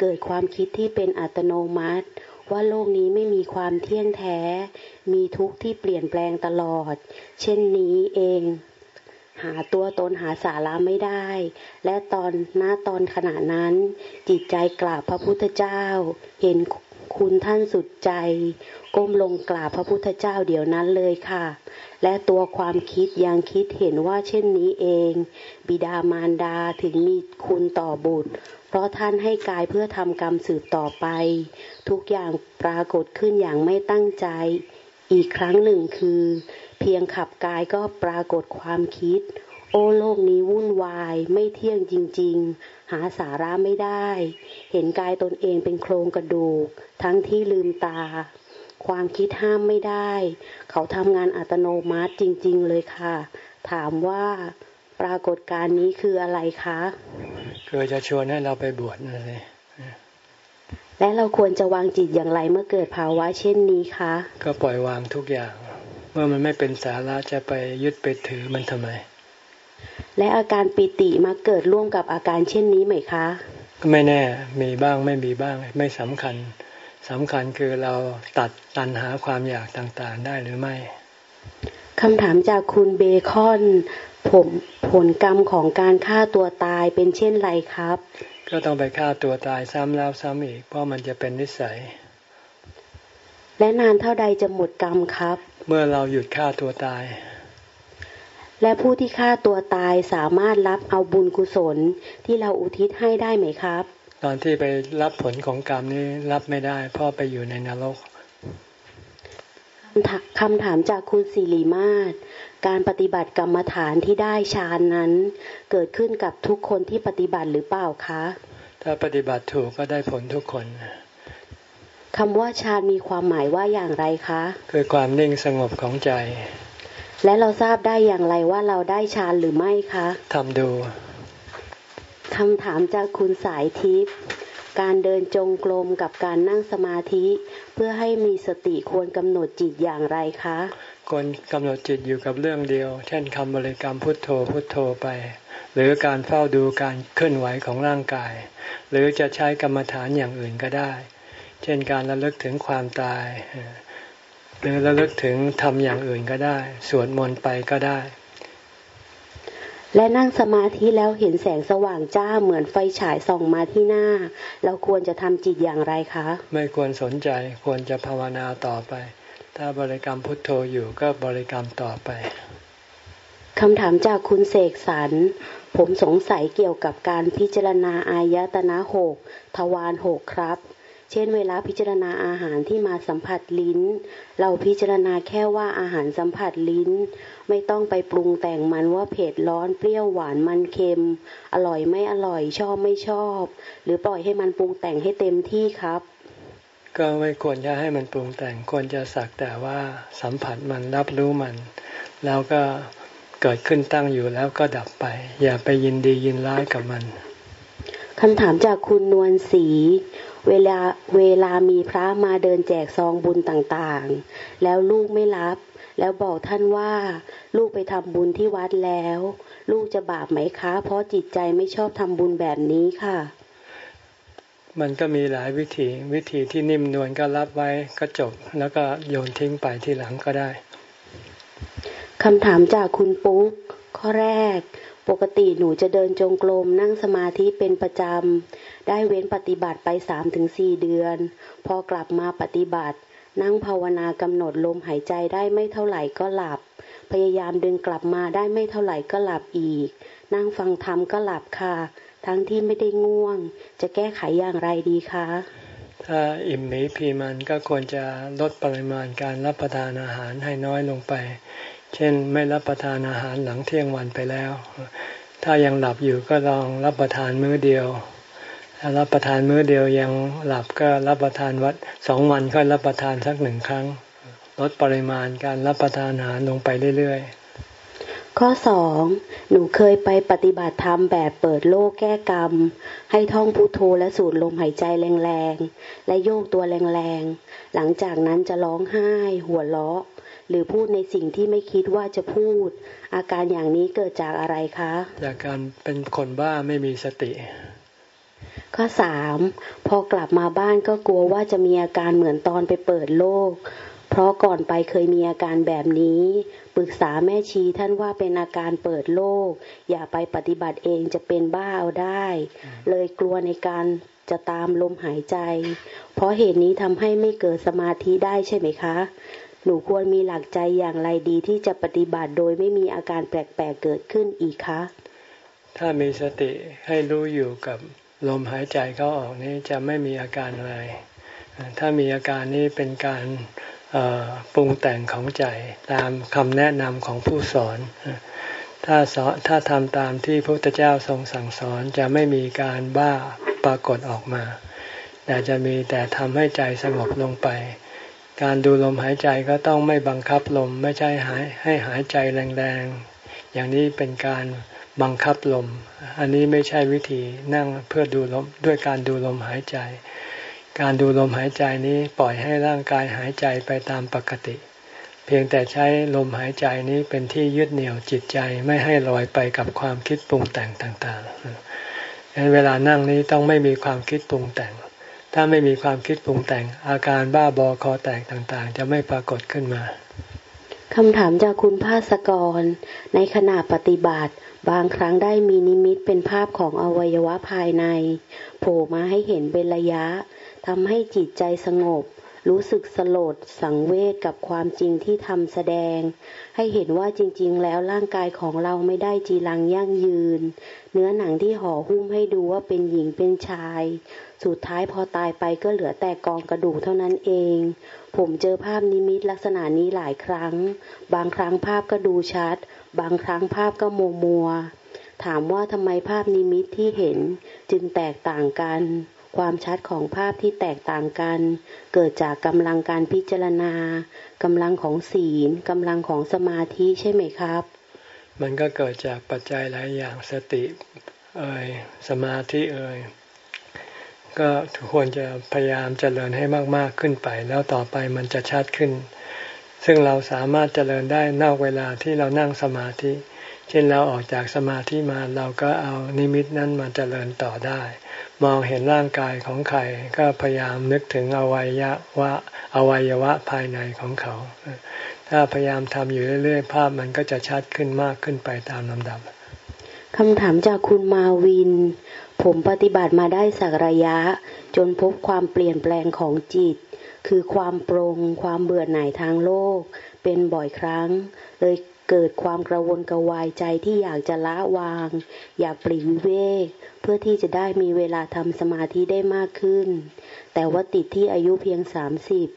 B: เกิดความคิดที่เป็นอัตโนมัติ ว่าโลกนี้ไม่มีความเที่ยงแท้ มีทุกข์ที่เปลี่ยนแปลงตลอด เช่นนี้เอง หาตัวตนหาสาระไม่ได้ และตอนหน้าตอนขณะนั้น จิตใจกราบพระพุทธเจ้า เห็นคุณท่านสุดใจ ก้มลงกราบพระพุทธเจ้าเดี๋ยวนั้นเลยค่ะ และตัวความคิดยังคิดเห็นว่าเช่นนี้เอง บิดามารดาถึงมีคุณต่อบุตร เพราะท่านให้กายเพื่อทำกรรมสืบต่อไป ทุกอย่างปรากฏขึ้นอย่างไม่ตั้งใจ อีกครั้งหนึ่งคือ เพียงขับกายก็ปรากฏความคิด โอ้โลกนี้วุ่นวายไม่เที่ยงจริง ๆ หาสาระไม่ได้ เห็นกายตนเองเป็นโครงกระดูก ทั้งที่ลืมตา ความคิดห้ามไม่ได้ เขาทำงานอัตโนมัติจริง ๆ เลยค่ะ ถามว่าปรากฏการณ์นี้คืออะไรคะ
A: คือจะชวนให้เราไปบวชนั่นเลย
B: และเราควรจะวางจิตอย่างไรเมื่อเกิดภาวะเช่นนี้คะ
A: ก็ปล่อยวางทุกอย่าง เมื่อมันไม่เป็นสาระจะไปยึดไปถือมันทำไม
B: และอาการปิติมาเกิดร่วมกับอาการเช่นนี้ไหมคะ
A: ก็ไม่แน่มีบ้างไม่มีบ้างไม่สำคัญ สำคัญคือเราตัดตันหาความอยากต่างๆได้หรือไม่
B: คำถามจากคุณเบคอนผมผลกรรมของการฆ่าตัวตายเป็นเช่นไรครับ
A: ก็ต้องไปฆ่าตัวตายซ้ำแล้วซ้ำอีก เพราะมันจะเป็นนิสัย
B: และนานเท่าใดจะหมดกรรมครับ
A: เมื่อเราหยุดฆ่าตัวตาย
B: และผู้ที่ฆ่าตัวตายสามารถรับเอาบุญกุศลที่เราอุทิศให้ได้ไหมครับ
A: ตอนที่ไปรับผลของกรรมนี้รับไม่ได้ เพราะไปอยู่ในนรก
B: คำถามจากคุณสิริมาศการปฏิบัติกรรมฐานที่ได้ฌานนั้น เกิดขึ้นกับทุกคนที่ปฏิบัติหรือเปล่าคะ
A: ถ้าปฏิบัติถูกก็ได้ผลทุกคน
B: คำว่าฌานมีความหมายว่าอย่างไรคะ
A: คือความนิ่งสงบของใจ
B: และเราทราบได้อย่างไรว่าเราได้ฌานหรือไม่คะ
A: ทำดู
B: คำถามจากคุณสายทิพย์การเดินจงกรมกับการนั่งสมาธิ เพื่อให้มีสติควรกำหนดจิตอย่างไรคะ
A: ควรกำหนดจิตอยู่กับเรื่องเดียว เช่นคำบริกรรมพุทโธพุทโธไป หรือการเฝ้าดูการเคลื่อนไหวของร่างกาย หรือจะใช้กรรมฐานอย่างอื่นก็ได้ เช่นการระลึกถึงความตาย หรือระลึกถึงทำอย่างอื่นก็ได้ สวดมนต์ไปก็ได้
B: และนั่งสมาธิแล้วเห็นแสงสว่างจ้าเหมือนไฟฉายส่องมาที่หน้า เราควรจะทำจิตอย่างไรคะ
A: ไม่ควรสนใจควรจะภาวนาต่อไป ถ้าบริกรรมพุทโธอยู่ก็บริกรรมต่อไป
B: คำถามจากคุณเสกสรรผมสงสัยเกี่ยวกับการพิจารณาอายตนะหกทวารหกครับเช่น เวลาพิจารณาอาหารที่มาสัมผัสลิ้น เราพิจารณาแค่ว่าอาหารสัมผัสลิ้น ไม่ต้องไปปรุงแต่งมันว่าเผ็ดร้อนเปรี้ยวหวานมันเค็ม อร่อยไม่อร่อยชอบไม่ชอบ หรือปล่อยให้มันปรุงแต่งให้เต็มที่ครับ
A: ก็ไม่ควรจะให้มันปรุงแต่งควรจะสักแต่ว่าสัมผัสมันรับรู้มัน แล้วก็เกิดขึ้นตั้งอยู่แล้วก็ดับไป อย่าไปยินดียินร้ายกับมัน
B: คำถามจากคุณนวลศรี เวลาเวลามีพระมาเดินแจกซองบุญต่างๆ แล้วลูกไม่รับ แล้วบอกท่านว่า ลูกไปทำบุญที่วัดแล้ว ลูกจะบาปไหมคะ เพราะจิตใจไม่ชอบทำบุญแบบนี้ค่ะ
A: มันก็มีหลายวิธีวิธีที่นิ่มนวลก็รับไว้ก็จบ แล้วก็โยนทิ้งไปที่หลังก็ได้
B: คำถามจากคุณปุ๊กข้อแรก ปกติหนูจะเดินจงกรมนั่งสมาธิเป็นประจำ ได้เว้นปฏิบัติไปสามถึงสี่เดือน พอกลับมาปฏิบัติ นั่งภาวนากำหนดลมหายใจได้ไม่เท่าไหร่ก็หลับ พยายามดึงกลับมาได้ไม่เท่าไหร่ก็หลับอีก นั่งฟังธรรมก็หลับค่ะ ทั้งที่ไม่ได้ง่วง จะแก้ไขอย่างไรดีคะ
A: ถ้าอิ่มหมีพีมันก็ควรจะลดปริมาณการรับประทานอาหารให้น้อยลงไป เช่นไม่รับประทานอาหารหลังเที่ยงวันไปแล้ว ถ้ายังหลับอยู่ก็ลองรับประทานมื้อเดียวถ้ารับประทานมื้อเดียวยังหลับก็รับประทานวัดสองวันค่อยรับประทานสักหนึ่งครั้ง ลดปริมาณการรับประทานอาหารลงไปเรื่อย
B: ๆ ข้อสองหนูเคยไปปฏิบัติธรรมแบบเปิดโลกแก้กรรม ให้ท่องพุโทโธและสูดลมหายใจแรงๆ และโยกตัวแรงๆ หลังจากนั้นจะร้องไห้ หัวเราะ หรือพูดในสิ่งที่ไม่คิดว่าจะพูด อาการอย่างนี้เกิดจากอะไรคะ
A: จากการเป็นคนบ้าไม่มีสติ
B: ข้อสามพอกลับมาบ้านก็กลัวว่าจะมีอาการเหมือนตอนไปเปิดโลก เพราะก่อนไปเคยมีอาการแบบนี้ ปรึกษาแม่ชีท่านว่าเป็นอาการเปิดโลก อย่าไปปฏิบัติเองจะเป็นบ้าเอาได้ เลยกลัวในการจะตามลมหายใจ เพราะเหตุนี้ทำให้ไม่เกิดสมาธิได้ใช่ไหมคะ หนูควรมีหลักใจอย่างไรดีที่จะปฏิบัติโดยไม่มีอาการแปลกๆเกิดขึ้นอีกคะ
A: ถ้ามีสติให้รู้อยู่กับลมหายใจเข้าออกนี้จะไม่มีอาการอะไร ถ้ามีอาการนี้เป็นการปรุงแต่งของใจตามคำแนะนำของผู้สอน ถ้าสอนถ้าทำตามที่พระพุทธเจ้าทรงสั่งสอนจะไม่มีการบ้าปรากฏออกมา แต่จะมีแต่ทำให้ใจสงบลงไป การดูลมหายใจก็ต้องไม่บังคับลมไม่ใช่หายให้หายใจแรงๆ อย่างนี้เป็นการบังคับลม อันนี้ไม่ใช่วิธีนั่งเพื่อดูลมด้วยการดูลมหายใจ การดูลมหายใจนี้ปล่อยให้ร่างกายหายใจไปตามปกติ เพียงแต่ใช้ลมหายใจนี้เป็นที่ยึดเหนี่ยวจิตใจไม่ให้ลอยไปกับความคิดปรุงแต่งต่างๆดังนั้นเวลานั่งนี้ต้องไม่มีความคิดปรุงแต่ง ถ้าไม่มีความคิดปรุงแต่ง อาการบ้าบอคอแตกต่างๆ จะไม่ปรากฏขึ้นมา
B: คำถามจากคุณภาสกร ในขณะปฏิบัติ บางครั้งได้มีนิมิตเป็นภาพของอวัยวะภายใน โผล่มาให้เห็นเป็นระยะทำให้จิตใจสงบ รู้สึกสลดสังเวชกับความจริงที่ทำแสดง ให้เห็นว่าจริง ๆ แล้วร่างกายของเราไม่ได้จีรังยั่งยืน เนื้อหนังที่ห่อหุ้มให้ดูว่าเป็นหญิงเป็นชาย สุดท้ายพอตายไปก็เหลือแต่กองกระดูกเท่านั้นเอง ผมเจอภาพนิมิตลักษณะนี้หลายครั้ง บางครั้งภาพก็ดูชัด บางครั้งภาพก็มัวมัวถามว่าทำไมภาพนิมิตที่เห็นจึงแตกต่างกัน ความชัดของภาพที่แตกต่างกัน เกิดจากกำลังการพิจารณากำลังของศีลกำลังของสมาธิใช่ไหมครับ
A: มันก็เกิดจากปัจจัยหลายอย่างสติเอ่ยสมาธิเอ่ยก็ควรจะพยายามเจริญให้มาก ๆขึ้นไป แล้วต่อไปมันจะชัดขึ้น ซึ่งเราสามารถเจริญได้นอกเวลาที่เรานั่งสมาธิ ช่นเราออกจากสมาธิมาเราก็เอานิมิตนั้นมาเจริญต่อได้ มองเห็นร่างกายของใครก็พยายามนึกถึงอวัยวะอวัยวะภายในของเขา ถ้าพยายามทำอยู่เรื่อยๆ ภาพมันก็จะชัดขึ้นมากขึ้นไปตามลำดับ
B: คำถามจากคุณมาวิน ผมปฏิบัติมาได้สักระยะ จนพบความเปลี่ยนแปลงของจิต คือความปรง ความเบื่อหน่ายทางโลก เป็นบ่อยครั้ง เลย เกิดความกระวนกระวายใจที่อยากจะละวาง อยากปลีวิเวก เพื่อที่จะได้มีเวลาทำสมาธิได้มากขึ้น แต่ว่าติดที่อายุเพียงสามสิบ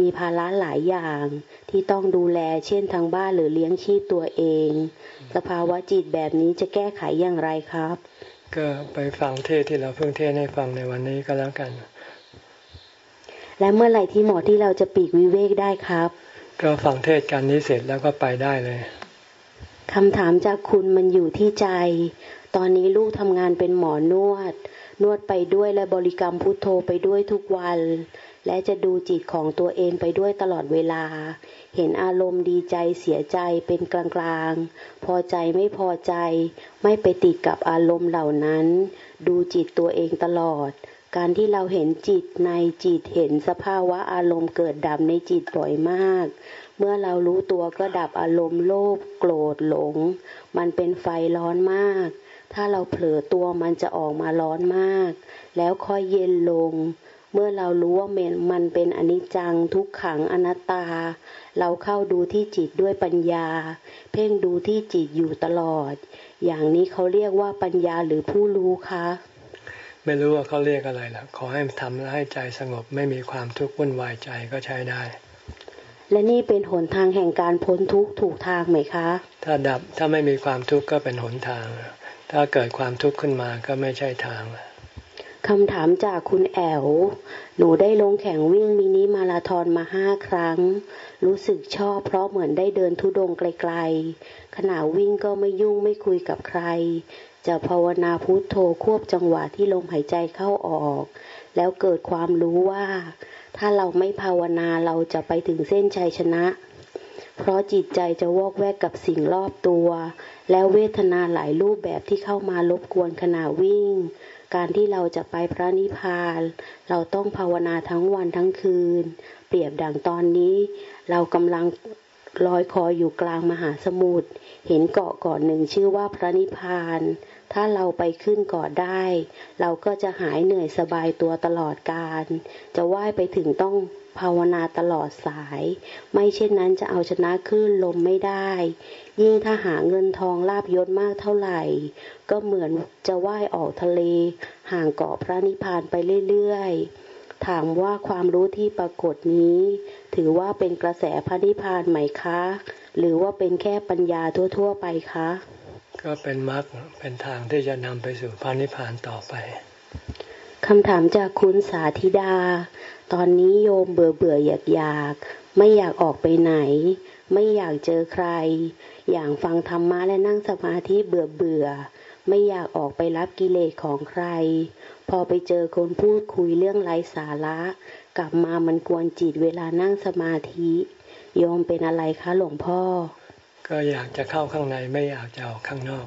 B: มีภาระหลายอย่างที่ต้องดูแลเช่นทางบ้านหรือเลี้ยงชีพตัวเอง สภาวะจิตแบบนี้จะแก้ไขอย่างไรครับ
A: ก็ไปฟังเทศที่เราเพิ่งเทศให้ฟังในวันนี้ก็แล้วกัน
B: และเมื่อไหร่ที่หมอที่เราจะปีกวิเวกได้ครับ
A: ก็ฟังเทศกันนี้เสร็จแล้วก็ไปได้เลย
B: คำถามจากคุณมันอยู่ที่ใจ ตอนนี้ลูกทำงานเป็นหมอนวด นวดไปด้วยและบริกรรมพุทโธไปด้วยทุกวัน และจะดูจิตของตัวเองไปด้วยตลอดเวลา เห็นอารมณ์ดีใจเสียใจเป็นกลางๆ พอใจไม่พอใจ ไม่ไปติดกับอารมณ์เหล่านั้น ดูจิตตัวเองตลอด การที่เราเห็นจิตในจิตเห็นสภาวะอารมณ์เกิดดับในจิตบ่อยมาก เมื่อเรารู้ตัวก็ดับอารมณ์โลภโกรธหลง มันเป็นไฟร้อนมาก ถ้าเราเผลอตัวมันจะออกมาร้อนมาก แล้วค่อยเย็นลง เมื่อเรารู้ว่ามันเป็นอนิจจังทุกขังอนัตตา เราเข้าดูที่จิตด้วยปัญญา เพ่งดูที่จิตอยู่ตลอด อย่างนี้เขาเรียกว่าปัญญาหรือผู้รู้คะ
A: ไม่รู้ว่าเขาเรียกอะไรล่ะขอให้ทำให้ใจสงบไม่มีความทุกข์วุ่นวายใจก็ใช้ได้
B: และนี่เป็นหนทางแห่งการพ้นทุกข์ถูกทางไหมคะ
A: ถ้าดับถ้าไม่มีความทุกข์ก็เป็นหนทาง ถ้าเกิดความทุกข์ขึ้นมาก็ไม่ใช่ทาง
B: คำถามจากคุณแอวหนูได้ลงแข่งวิ่งมินิมาราทอนมาห้าครั้ง รู้สึกชอบเพราะเหมือนได้เดินทุดงไกลๆ ขณะวิ่งก็ไม่ยุ่งไม่คุยกับใคร จะภาวนาพุโทโธควบจังหวะที่ลมหายใจเข้าออก แล้วเกิดความรู้ว่า ถ้าเราไม่ภาวนาเราจะไปถึงเส้นชัยชนะ เพราะจิตใจจะวอกแวกกับสิ่งรอบตัว แล้วเวทนาหลายรูปแบบที่เข้ามารบกวนขณะวิ่ง การที่เราจะไปพระนิพพาน เราต้องภาวนาทั้งวันทั้งคืน เปรียบดังตอนนี้ เรากำลังลอยคออยู่กลางมหาสมุทร เห็นเกาะเกาะหนึ่งชื่อว่าพระนิพพาน ถ้าเราไปขึ้นเกาะได้ เราก็จะหายเหนื่อยสบายตัวตลอดการ จะว่ายไปถึงต้องภาวนาตลอดสาย ไม่เช่นนั้นจะเอาชนะคลื่นลมไม่ได้ ยิ่งถ้าหาเงินทองลาบยศมากเท่าไหร่ ก็เหมือนจะว่ายออกทะเล ห่างเกาะพระนิพพานไปเรื่อยๆ ถามว่าความรู้ที่ปรากฏนี้ ถือว่าเป็นกระแสพระนิพพานไหมคะ หรือว่าเป็นแค่ปัญญาทั่วๆไปคะ
A: ก็เป็นมรรคเป็นทางที่จะนำไปสู่พระนิพพานต่อไป
B: คำถามจากคุณสาธิดา ตอนนี้โยมเบื่อเบื่ออยากอยากไม่อยากออกไปไหน ไม่อยากเจอใคร อย่างฟังธรรมะและนั่งสมาธิเบื่อเบื่อ ไม่อยากออกไปรับกิเลสของใคร พอไปเจอคนพูดคุยเรื่องไร้สาระ กลับมามันกวนจิตเวลานั่งสมาธิ โยมเป็นอะไรคะหลวงพ่อ
A: ก็อยากจะเข้าข้างในไม่อยากจะออกข้างนอก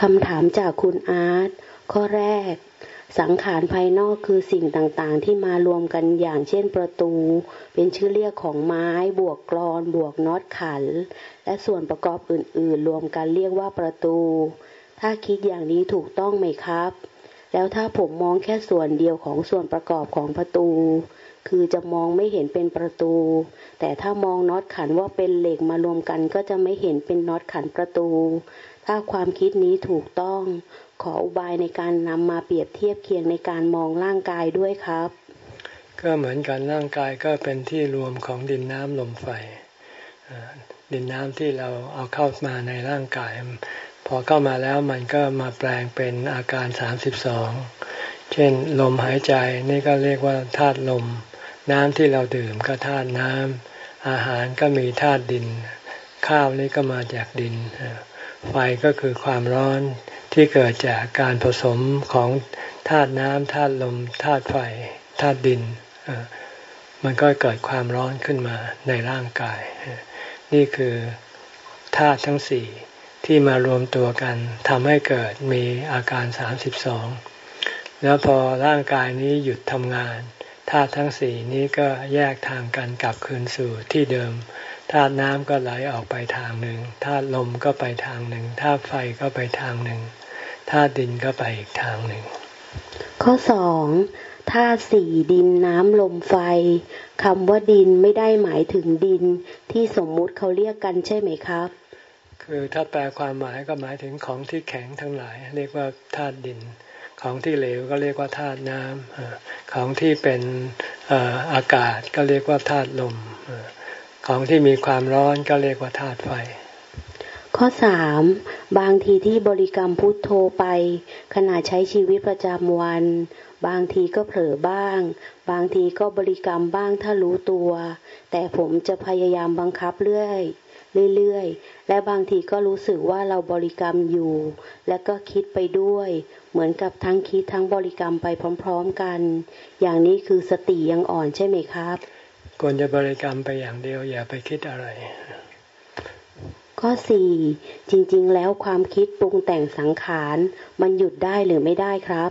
B: คำถามจากคุณอาร์ตข้อแรก สังขารภายนอกคือสิ่งต่างๆ ที่มารวมกันอย่างเช่นประตู เป็นชื่อเรียกของไม้บวกกรอน บวกน็อตขัน และส่วนประกอบอื่นๆ รวมกันเรียกว่าประตู ถ้าคิดอย่างนี้ถูกต้องไหมครับ แล้วถ้าผมมองแค่ส่วนเดียวของส่วนประกอบของประตู คือจะมองไม่เห็นเป็นประตู แต่ถ้ามองน็อตขันว่าเป็นเหล็กมารวมกันก็จะไม่เห็นเป็นน็อตขันประตู ถ้าความคิดนี้ถูกต้อง ขออุบายในการนำมาเปรียบเทียบเคียงในการมองร่างกายด้วยครับ
A: ก็เหมือนกันร่างกายก็เป็นที่รวมของดินน้ำลมไฟ ดินน้ำที่เราเอาเข้ามาในร่างกาย พอเข้ามาแล้วมันก็มาแปลงเป็นอาการสามสิบสองเช่น ลมหายใจนี่ก็เรียกว่าธาตุลม น้ำที่เราดื่มก็ธาตุน้ำอาหารก็มีธาตุดิน ข้าวนี่ก็มาจากดิน ไฟก็คือความร้อนที่เกิดจากการผสมของธาตุน้ำธาตุลมธาตุไฟธาตุดิน มันก็เกิดความร้อนขึ้นมาในร่างกาย นี่คือธาตุทั้งสี่ที่มารวมตัวกันทำให้เกิดมีอาการสามสิบสองแล้วพอร่างกายนี้หยุดทำงาน ธาตุทั้งสี่นี้ก็แยกทางกันกลับคืนสู่ที่เดิมธาตุน้ำก็ไหลออกไปทางหนึ่งธาตุลมก็ไปทางหนึ่งธาตุไฟก็ไปทางหนึ่งธาตุดินก็ไปอีกทางหนึ่ง
B: ข้อสองธาตุสี่ดินน้ำลมไฟคำว่าดินไม่ได้หมายถึงดินที่สมมุติเขาเรียกกันใช่ไหมครับ
A: คือถ้าแปลความหมายก็หมายถึงของที่แข็งทั้งหลาย เรียกว่าธาตุดิน ของที่เหลวก็เรียกว่าธาตุน้ำของที่เป็นอากาศก็เรียกว่าธาตุลม ของที่มีความร้อนก็เรียกว่าธาตุไฟ
B: ข้อสามบางทีที่บริกรรมพุทโธไป ขณะใช้ชีวิตประจำวัน บางทีก็เผลอบ้าง บางทีก็บริกรรมบ้างถ้ารู้ตัว แต่ผมจะพยายามบังคับเรื่อยเรื่อยๆ และบางทีก็รู้สึกว่าเราบริกรรมอยู่ และก็คิดไปด้วยเหมือนกับทั้งคิดทั้งบริกรรมไปพร้อม ๆกัน อย่างนี้คือสติยังอ่อนใช่ไหมครับ
A: ควรจะบริกรรมไปอย่างเดียวอย่าไปคิดอะไร
B: ข้อสี่จริง ๆ แล้วความคิดปรุงแต่งสังขารมันหยุดได้หรือไม่ได้ครับ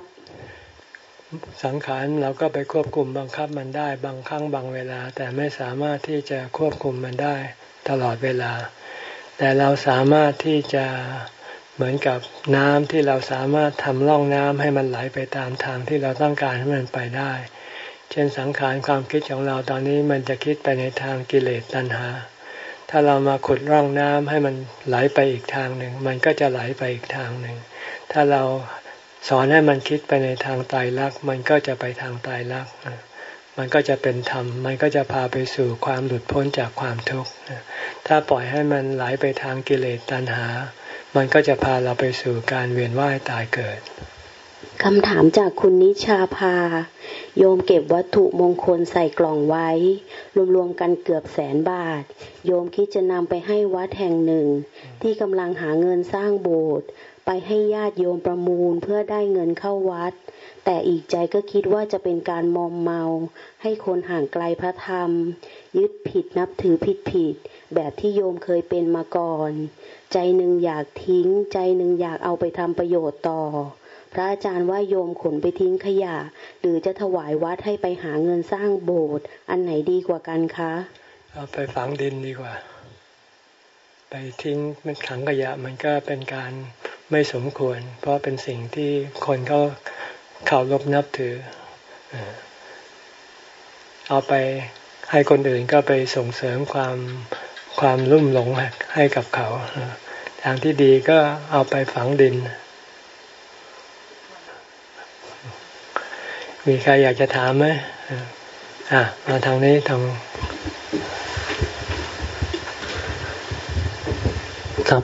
A: สังขารเราก็ไปควบคุมบังคับมันได้บางครั้งบางเวลา แต่ไม่สามารถที่จะควบคุมมันได้ตลอดเวลา แต่เราสามารถที่จะ เหมือนกับน้ำที่เราสามารถทำร่องน้ำให้มันไหลไปตามทางที่เราต้องการให้มันไปได้ เช่นสังขารความคิดของเราตอนนี้มันจะคิดไปในทางกิเลสตัณหา ถ้าเรามาขุดร่องน้ำให้มันไหลไปอีกทางหนึ่ง มันก็จะไหลไปอีกทางหนึ่ง ถ้าเราสอนให้มันคิดไปในทางตายรัก มันก็จะไปทางตายรัก มันก็จะเป็นธรรม มันก็จะพาไปสู่ความหลุดพ้นจากความทุกข์ ถ้าปล่อยให้มันไหลไปทางกิเลสตัณหา มันก็จะพาเราไปสู่การเวียนว่ายตายเกิด
B: คำถามจากคุณนิชาภาโยมเก็บวัตถุมงคลใส่กล่องไว้ รวมๆกันเกือบแสนบาท โยมคิดจะนำไปให้วัดแห่งหนึ่ง ที่กำลังหาเงินสร้างโบสถ์ ไปให้ญาติโยมประมูลเพื่อได้เงินเข้าวัด แต่อีกใจก็คิดว่าจะเป็นการมอมเมา ให้คนห่างไกลพระธรรม ยึดผิดนับถือผิดผิด แบบที่โยมเคยเป็นมาก่อน ใจหนึ่งอยากทิ้ง ใจหนึ่งอยากเอาไปทำประโยชน์ต่อ พระอาจารย์ว่าโยมขนไปทิ้งขยะ หรือจะถวายวัดให้ไปหาเงินสร้างโบสถ์อันไหนดีกว่ากันคะ
A: เอาไปฝังดินดีกว่า ทิ้งมันขังขยะมันก็เป็นการไม่สมควร เพราะเป็นสิ่งที่คนเขาเขารบนับถือ เอาไปให้คนอื่นก็ไปส่งเสริมความความรุ่มหลงให้กับเขา ทางที่ดีก็เอาไปฝังดิน มีใครอยากจะถามไหมอะมาทางนี้ทาง
C: ครับ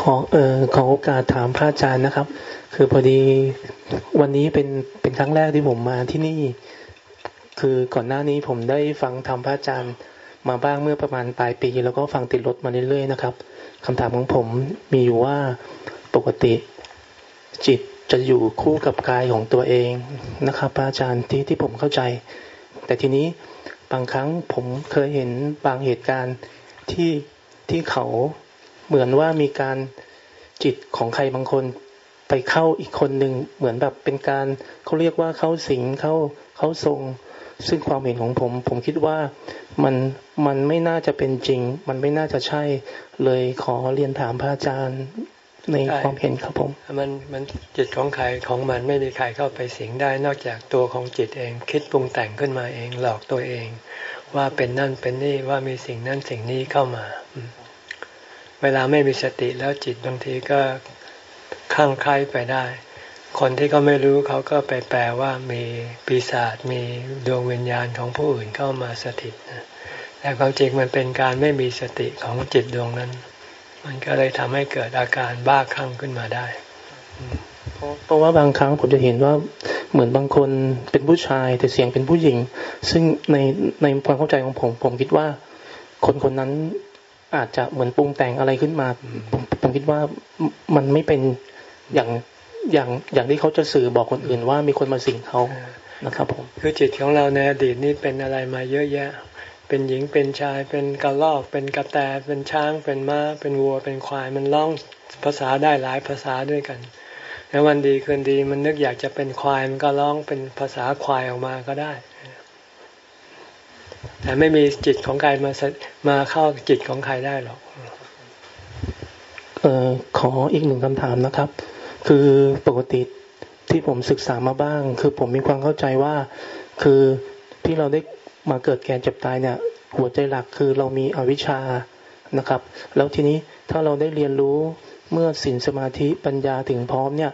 C: ขอเออขอโอกาสถามพระอาจารย์นะครับ คือพอดีวันนี้เป็นเป็นครั้งแรกที่ผมมาที่นี่ คือก่อนหน้านี้ผมได้ฟังธรรมพระอาจารย์มาบ้างเมื่อประมาณปลายปี แล้วก็ฟังติดรถมาเรื่อยๆนะครับคำถามของผมมีอยู่ว่าปกติ จิตจะอยู่คู่กับกายของตัวเองนะครับพระอาจารย์ที่ที่ผมเข้าใจ แต่ทีนี้บางครั้งผมเคยเห็นบางเหตุการณ์ที่ที่เขา เหมือนว่ามีการจิตของใครบางคนไปเข้าอีกคนหนึ่งเหมือนแบบเป็นการเขาเรียกว่าเข้าสิงเข้าเข้าทรง ซึ่งความเห็นของผม ผมคิดว่ามันมันไม่น่าจะเป็นจริง มันไม่น่าจะใช่เลยขอเรียนถามพระอาจารย์ในความเห็นครับผม
A: มันมันจิตของใครของมันไม่มีใครเข้าไปสิงได้นอกจากตัวของจิตเอง คิดปรุงแต่งขึ้นมาเองหลอกตัวเอง ว่าเป็นนั่นเป็นนี่ว่ามีสิ่งนั่นสิ่งนี้เข้ามา เวลาไม่มีสติแล้วจิตบางทีก็ข้างใครไปได้ คนที่เขาไม่รู้เขาก็ไปแปลว่ามีปีศาจมีดวงวิญญาณของผู้อื่นเข้ามาสถิตแต่ความจริงมันเป็นการไม่มีสติของจิตดวงนั้น มันก็เลยทำให้เกิดอาการบ้าคลั่งขึ้นมาได้
C: เพราะว่าบางครั้งผมจะเห็นว่าเหมือนบางคนเป็นผู้ชายแต่เสียงเป็นผู้หญิง ซึ่งในในความเข้าใจของผม ผมคิดว่า คนคนนั้น อาจจะเหมือนปรุงแต่งอะไรขึ้นมา ผมคิดว่ามันไม่เป็นอย่างอย่างอย่างที่เขาจะสื่อบอกคนอื่นว่ามีคนมาสิงเขานะครับผม
A: คือจิตของเราในอดีตนี่เป็นอะไรมาเยอะแยะ เป็นหญิงเป็นชายเป็นกระรอก เป็นกระแตเป็นช้างเป็นม้า เป็นวัวเป็นควายมันร้องภาษาได้หลายภาษาด้วยกัน แล้ววันดีคืนดีมันนึกอยากจะเป็นควายมันก็ร้องเป็นภาษาควายออกมาก็ได้ แต่ไม่มีจิตของใครมามาเข้าจิตของใครได้หรอก
C: ออขออีกหนึ่งคำถามนะครับ คือปกติที่ผมศึกษามาบ้าง คือผมมีความเข้าใจว่า คือที่เราได้มาเกิดแก่เจ็บตายเนี่ย หัวใจหลักคือเรามีอวิชชานะครับ แล้วทีนี้ถ้าเราได้เรียนรู้เมื่อสินสมาธิปัญญาถึงพร้อมเนี่ย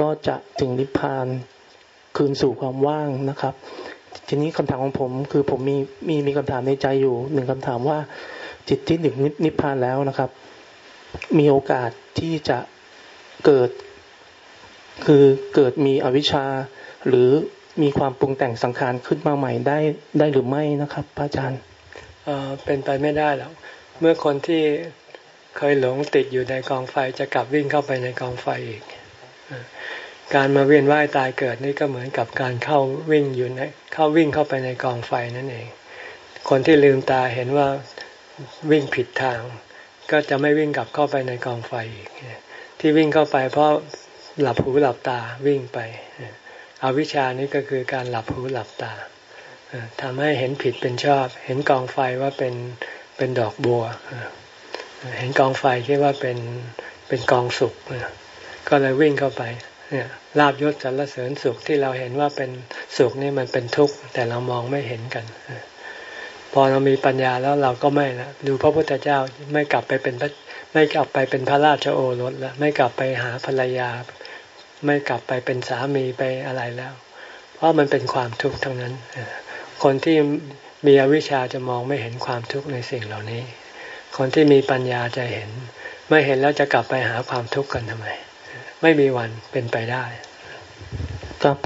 C: ก็จะถึงนิพพานคืนสู่ความว่างนะครับ ทีนี้คำถามของผมคือผมมีมีมีคำถามในใจอยู่หนึ่งคำถามว่า จิตที่หนึ่งนิพพานแล้วนะครับ มีโอกาสที่จะเกิด คือเกิดมีอวิชชา หรือมีความปรุงแต่งสังขารขึ้นมาใหม่ได้ได้หรือไม่นะครับพระอาจารย์
A: เป็นไปไม่ได้หรอกเมื่อคนที่เคยหลงติดอยู่ในกองไฟจะกลับวิ่งเข้าไปในกองไฟอีก การมาเวียนว่ายตายเกิดนี่ก็เหมือนกับการเข้าวิ่งอยู่ในเข้าวิ่งเข้าไปในกองไฟนั่นเอง คนที่ลืมตาเห็นว่าวิ่งผิดทาง ก็จะไม่วิ่งกลับเข้าไปในกองไฟอีกที่วิ่งเข้าไปเพราะหลับหูหลับตาวิ่งไปอาวิชานี้ก็คือการหลับหูหลับตาทำให้เห็นผิดเป็นชอบ เห็นกองไฟว่าเป็นเป็นดอกบัว เห็นกองไฟคิดว่าเป็นเป็นกองสุกก็เลยวิ่งเข้าไป เนี่ยลาบยศสรรเสริญสุขที่เราเห็นว่าเป็นสุขนี่มันเป็นทุกข์แต่เรามองไม่เห็นกัน พอเรามีปัญญาแล้วเราก็ไม่ละดูพระพุทธเจ้าไม่กลับไปเป็นไม่กลับไปเป็นพระราชโอรสแล้วไม่กลับไปหาภรรยา ไม่กลับไปเป็นสามีไปอะไรแล้ว เพราะมันเป็นความทุกข์ทั้งนั้นคนที่มีอวิชชาจะมองไม่เห็นความทุกข์ในสิ่งเหล่านี้ คนที่มีปัญญาจะเห็น ไม่เห็นแล้วจะกลับไปหาความทุกข์กันทำไม ไม่มีวันเป็นไปได้
C: ครับ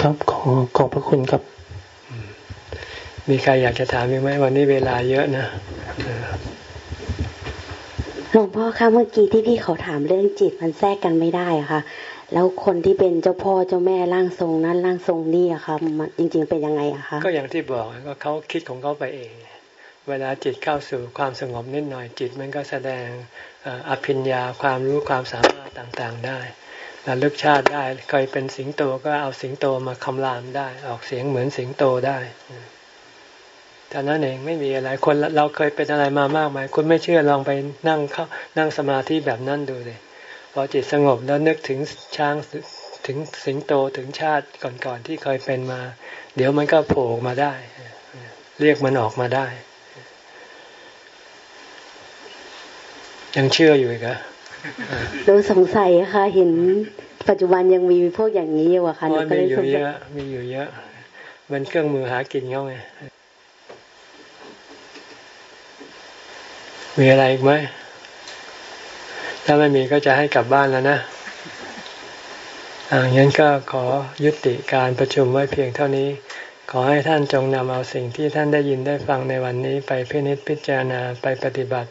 C: ครับขอขอบพระคุณครับ
A: มีใครอยากจะถามไหมวันนี้เวลาเยอะนะ
B: หลวงพ่อคะเมื่อกี้ที่พี่เขาถามเรื่องจิตมันแทรกกันไม่ได้อะค่ะ แล้วคนที่เป็นเจ้าพ่อเจ้าแม่ร่างทรงนั้นร่างทรงนี่อะค่ะมันจริง ๆ เป็นยังไงอะคะ
A: ก็อย่างที่บอกก็เขาคิดของเขาไปเอง เวลาจิตเข้าสู่ความสงบนิดหน่อยจิตมันก็แสดง อภิญญาความรู้ความสามารถต่างๆได้ระลึกชาติได้เคยเป็นสิงโตก็เอาสิงโตมาคำรามได้ ออกเสียงเหมือนสิงโตได้แต่นั้นเองไม่มีอะไรคนเราเคยเป็นอะไรมามากมายคุณไม่เชื่อลองไปนั่งเข้านั่งสมาธิแบบนั้นดูเลยพอจิตสงบแล้วนึกถึงช้างถึงสิงโตถึงชาติก่อนๆที่เคยเป็นมา เดี๋ยวมันก็โผล่มาได้ เรียกมันออกมาได้ ยังเชื่ออยู่อีกอะ
B: เราสงสัยค่ะ เห็นปัจจุบันยังมีพวกอย่างนี้อยู่อะค่ะ
A: มีอยู่เยอะมีอยู่เยอะ มันเครื่องมือหากินเขาไงมีอะไรอีกไหม ถ้าไม่มีก็จะให้กลับบ้านแล้วนะอย่างนั้นก็ขอยุติการประชุมไว้เพียงเท่านี้ ขอให้ท่านจงนำเอาสิ่งที่ท่านได้ยินได้ฟังในวันนี้ไปพินิจพิจารณาไปปฏิบัติ